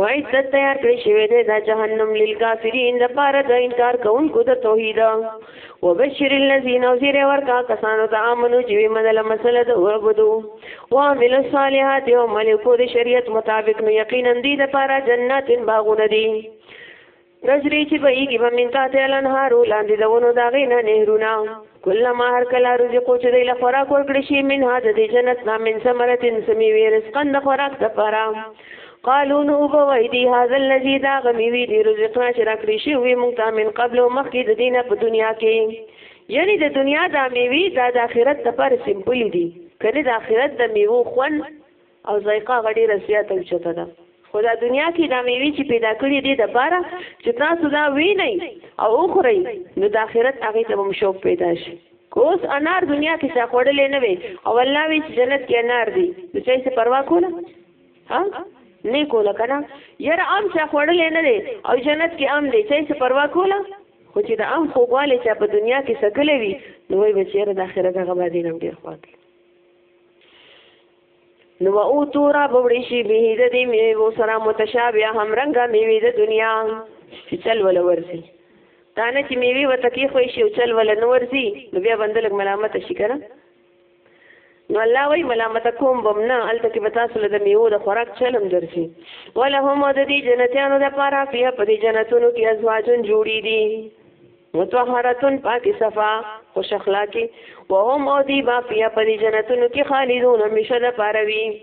وعدت تیار کړی شوی دی دا جهنم للکافرین د پاره د انکار کوونکو د توحید وبشر الذین وزیر ورکا کسانو ته امنو چې وی منل مسله د وعبدو وعمل الصالحات او ملکو د شریعت مطابق نو یقینا دی د پاره جنات باغونه دي تجری چې بهیږي به من تحت الانهارو لاندې د ونو د هغې نه نهرونه کلما هر کله رزقو چې دی له خوراک ورکړی شي منها د دې جنت نه من ثمرتن څه میوې رزقا د خوراک دپاره قالو نو به وایي دي هذا الذي دا هغه میوې دي رزقنا چې راکړی شي وي موږ ته من قبل او مخکې د دې نه په دنیا کې یعنی د دنیا دا میوې دا د آخرت دپاره سمپلې دي که نه د آخرت د میوو خوند او ذایقه هغه ډیره زیاته اوچته ده خو دا دنیا کې دا میوې چې پیدا کړې دي د پاره چې تاسو دا وینئ او وخورئ نو د آخرت هغه ته هم شوق پیدا شي اوس انار دنیا کې چا خوړلې نه وي او الله وی چې جنت کې انار دي نو چا یې پروا کوله ها نه کوله کنه یار ام چا خوړلې نه دي او جنت کې ام دي چا یې پروا کوله خو چې د ام خوګواله چې په دنیا کې سکلې وي نو وای بچیره د آخرت هغه باندې نم ډیر خواږه نو او تو را بوړی شي به د دې میوه سره متشابه هم رنګ میوه د دنیا چې چل ول ورسي دا نه چې میوه وته کې خو شي او چل ول نه ورسي نو بیا بندل ملامت شي کنه نو الله وی ملامت کوم بم نه الته کې بتا سره د میوه د خوراک چلم درسي ولهم د دې جنتیانو د پاره په دې جنتونو کې ازواجون جوړي دي متطهرتون پاکی صفا خوش اخلاقی وهم او دی با فیا پدی جنتونو کی خالدون همیشه دا پاروی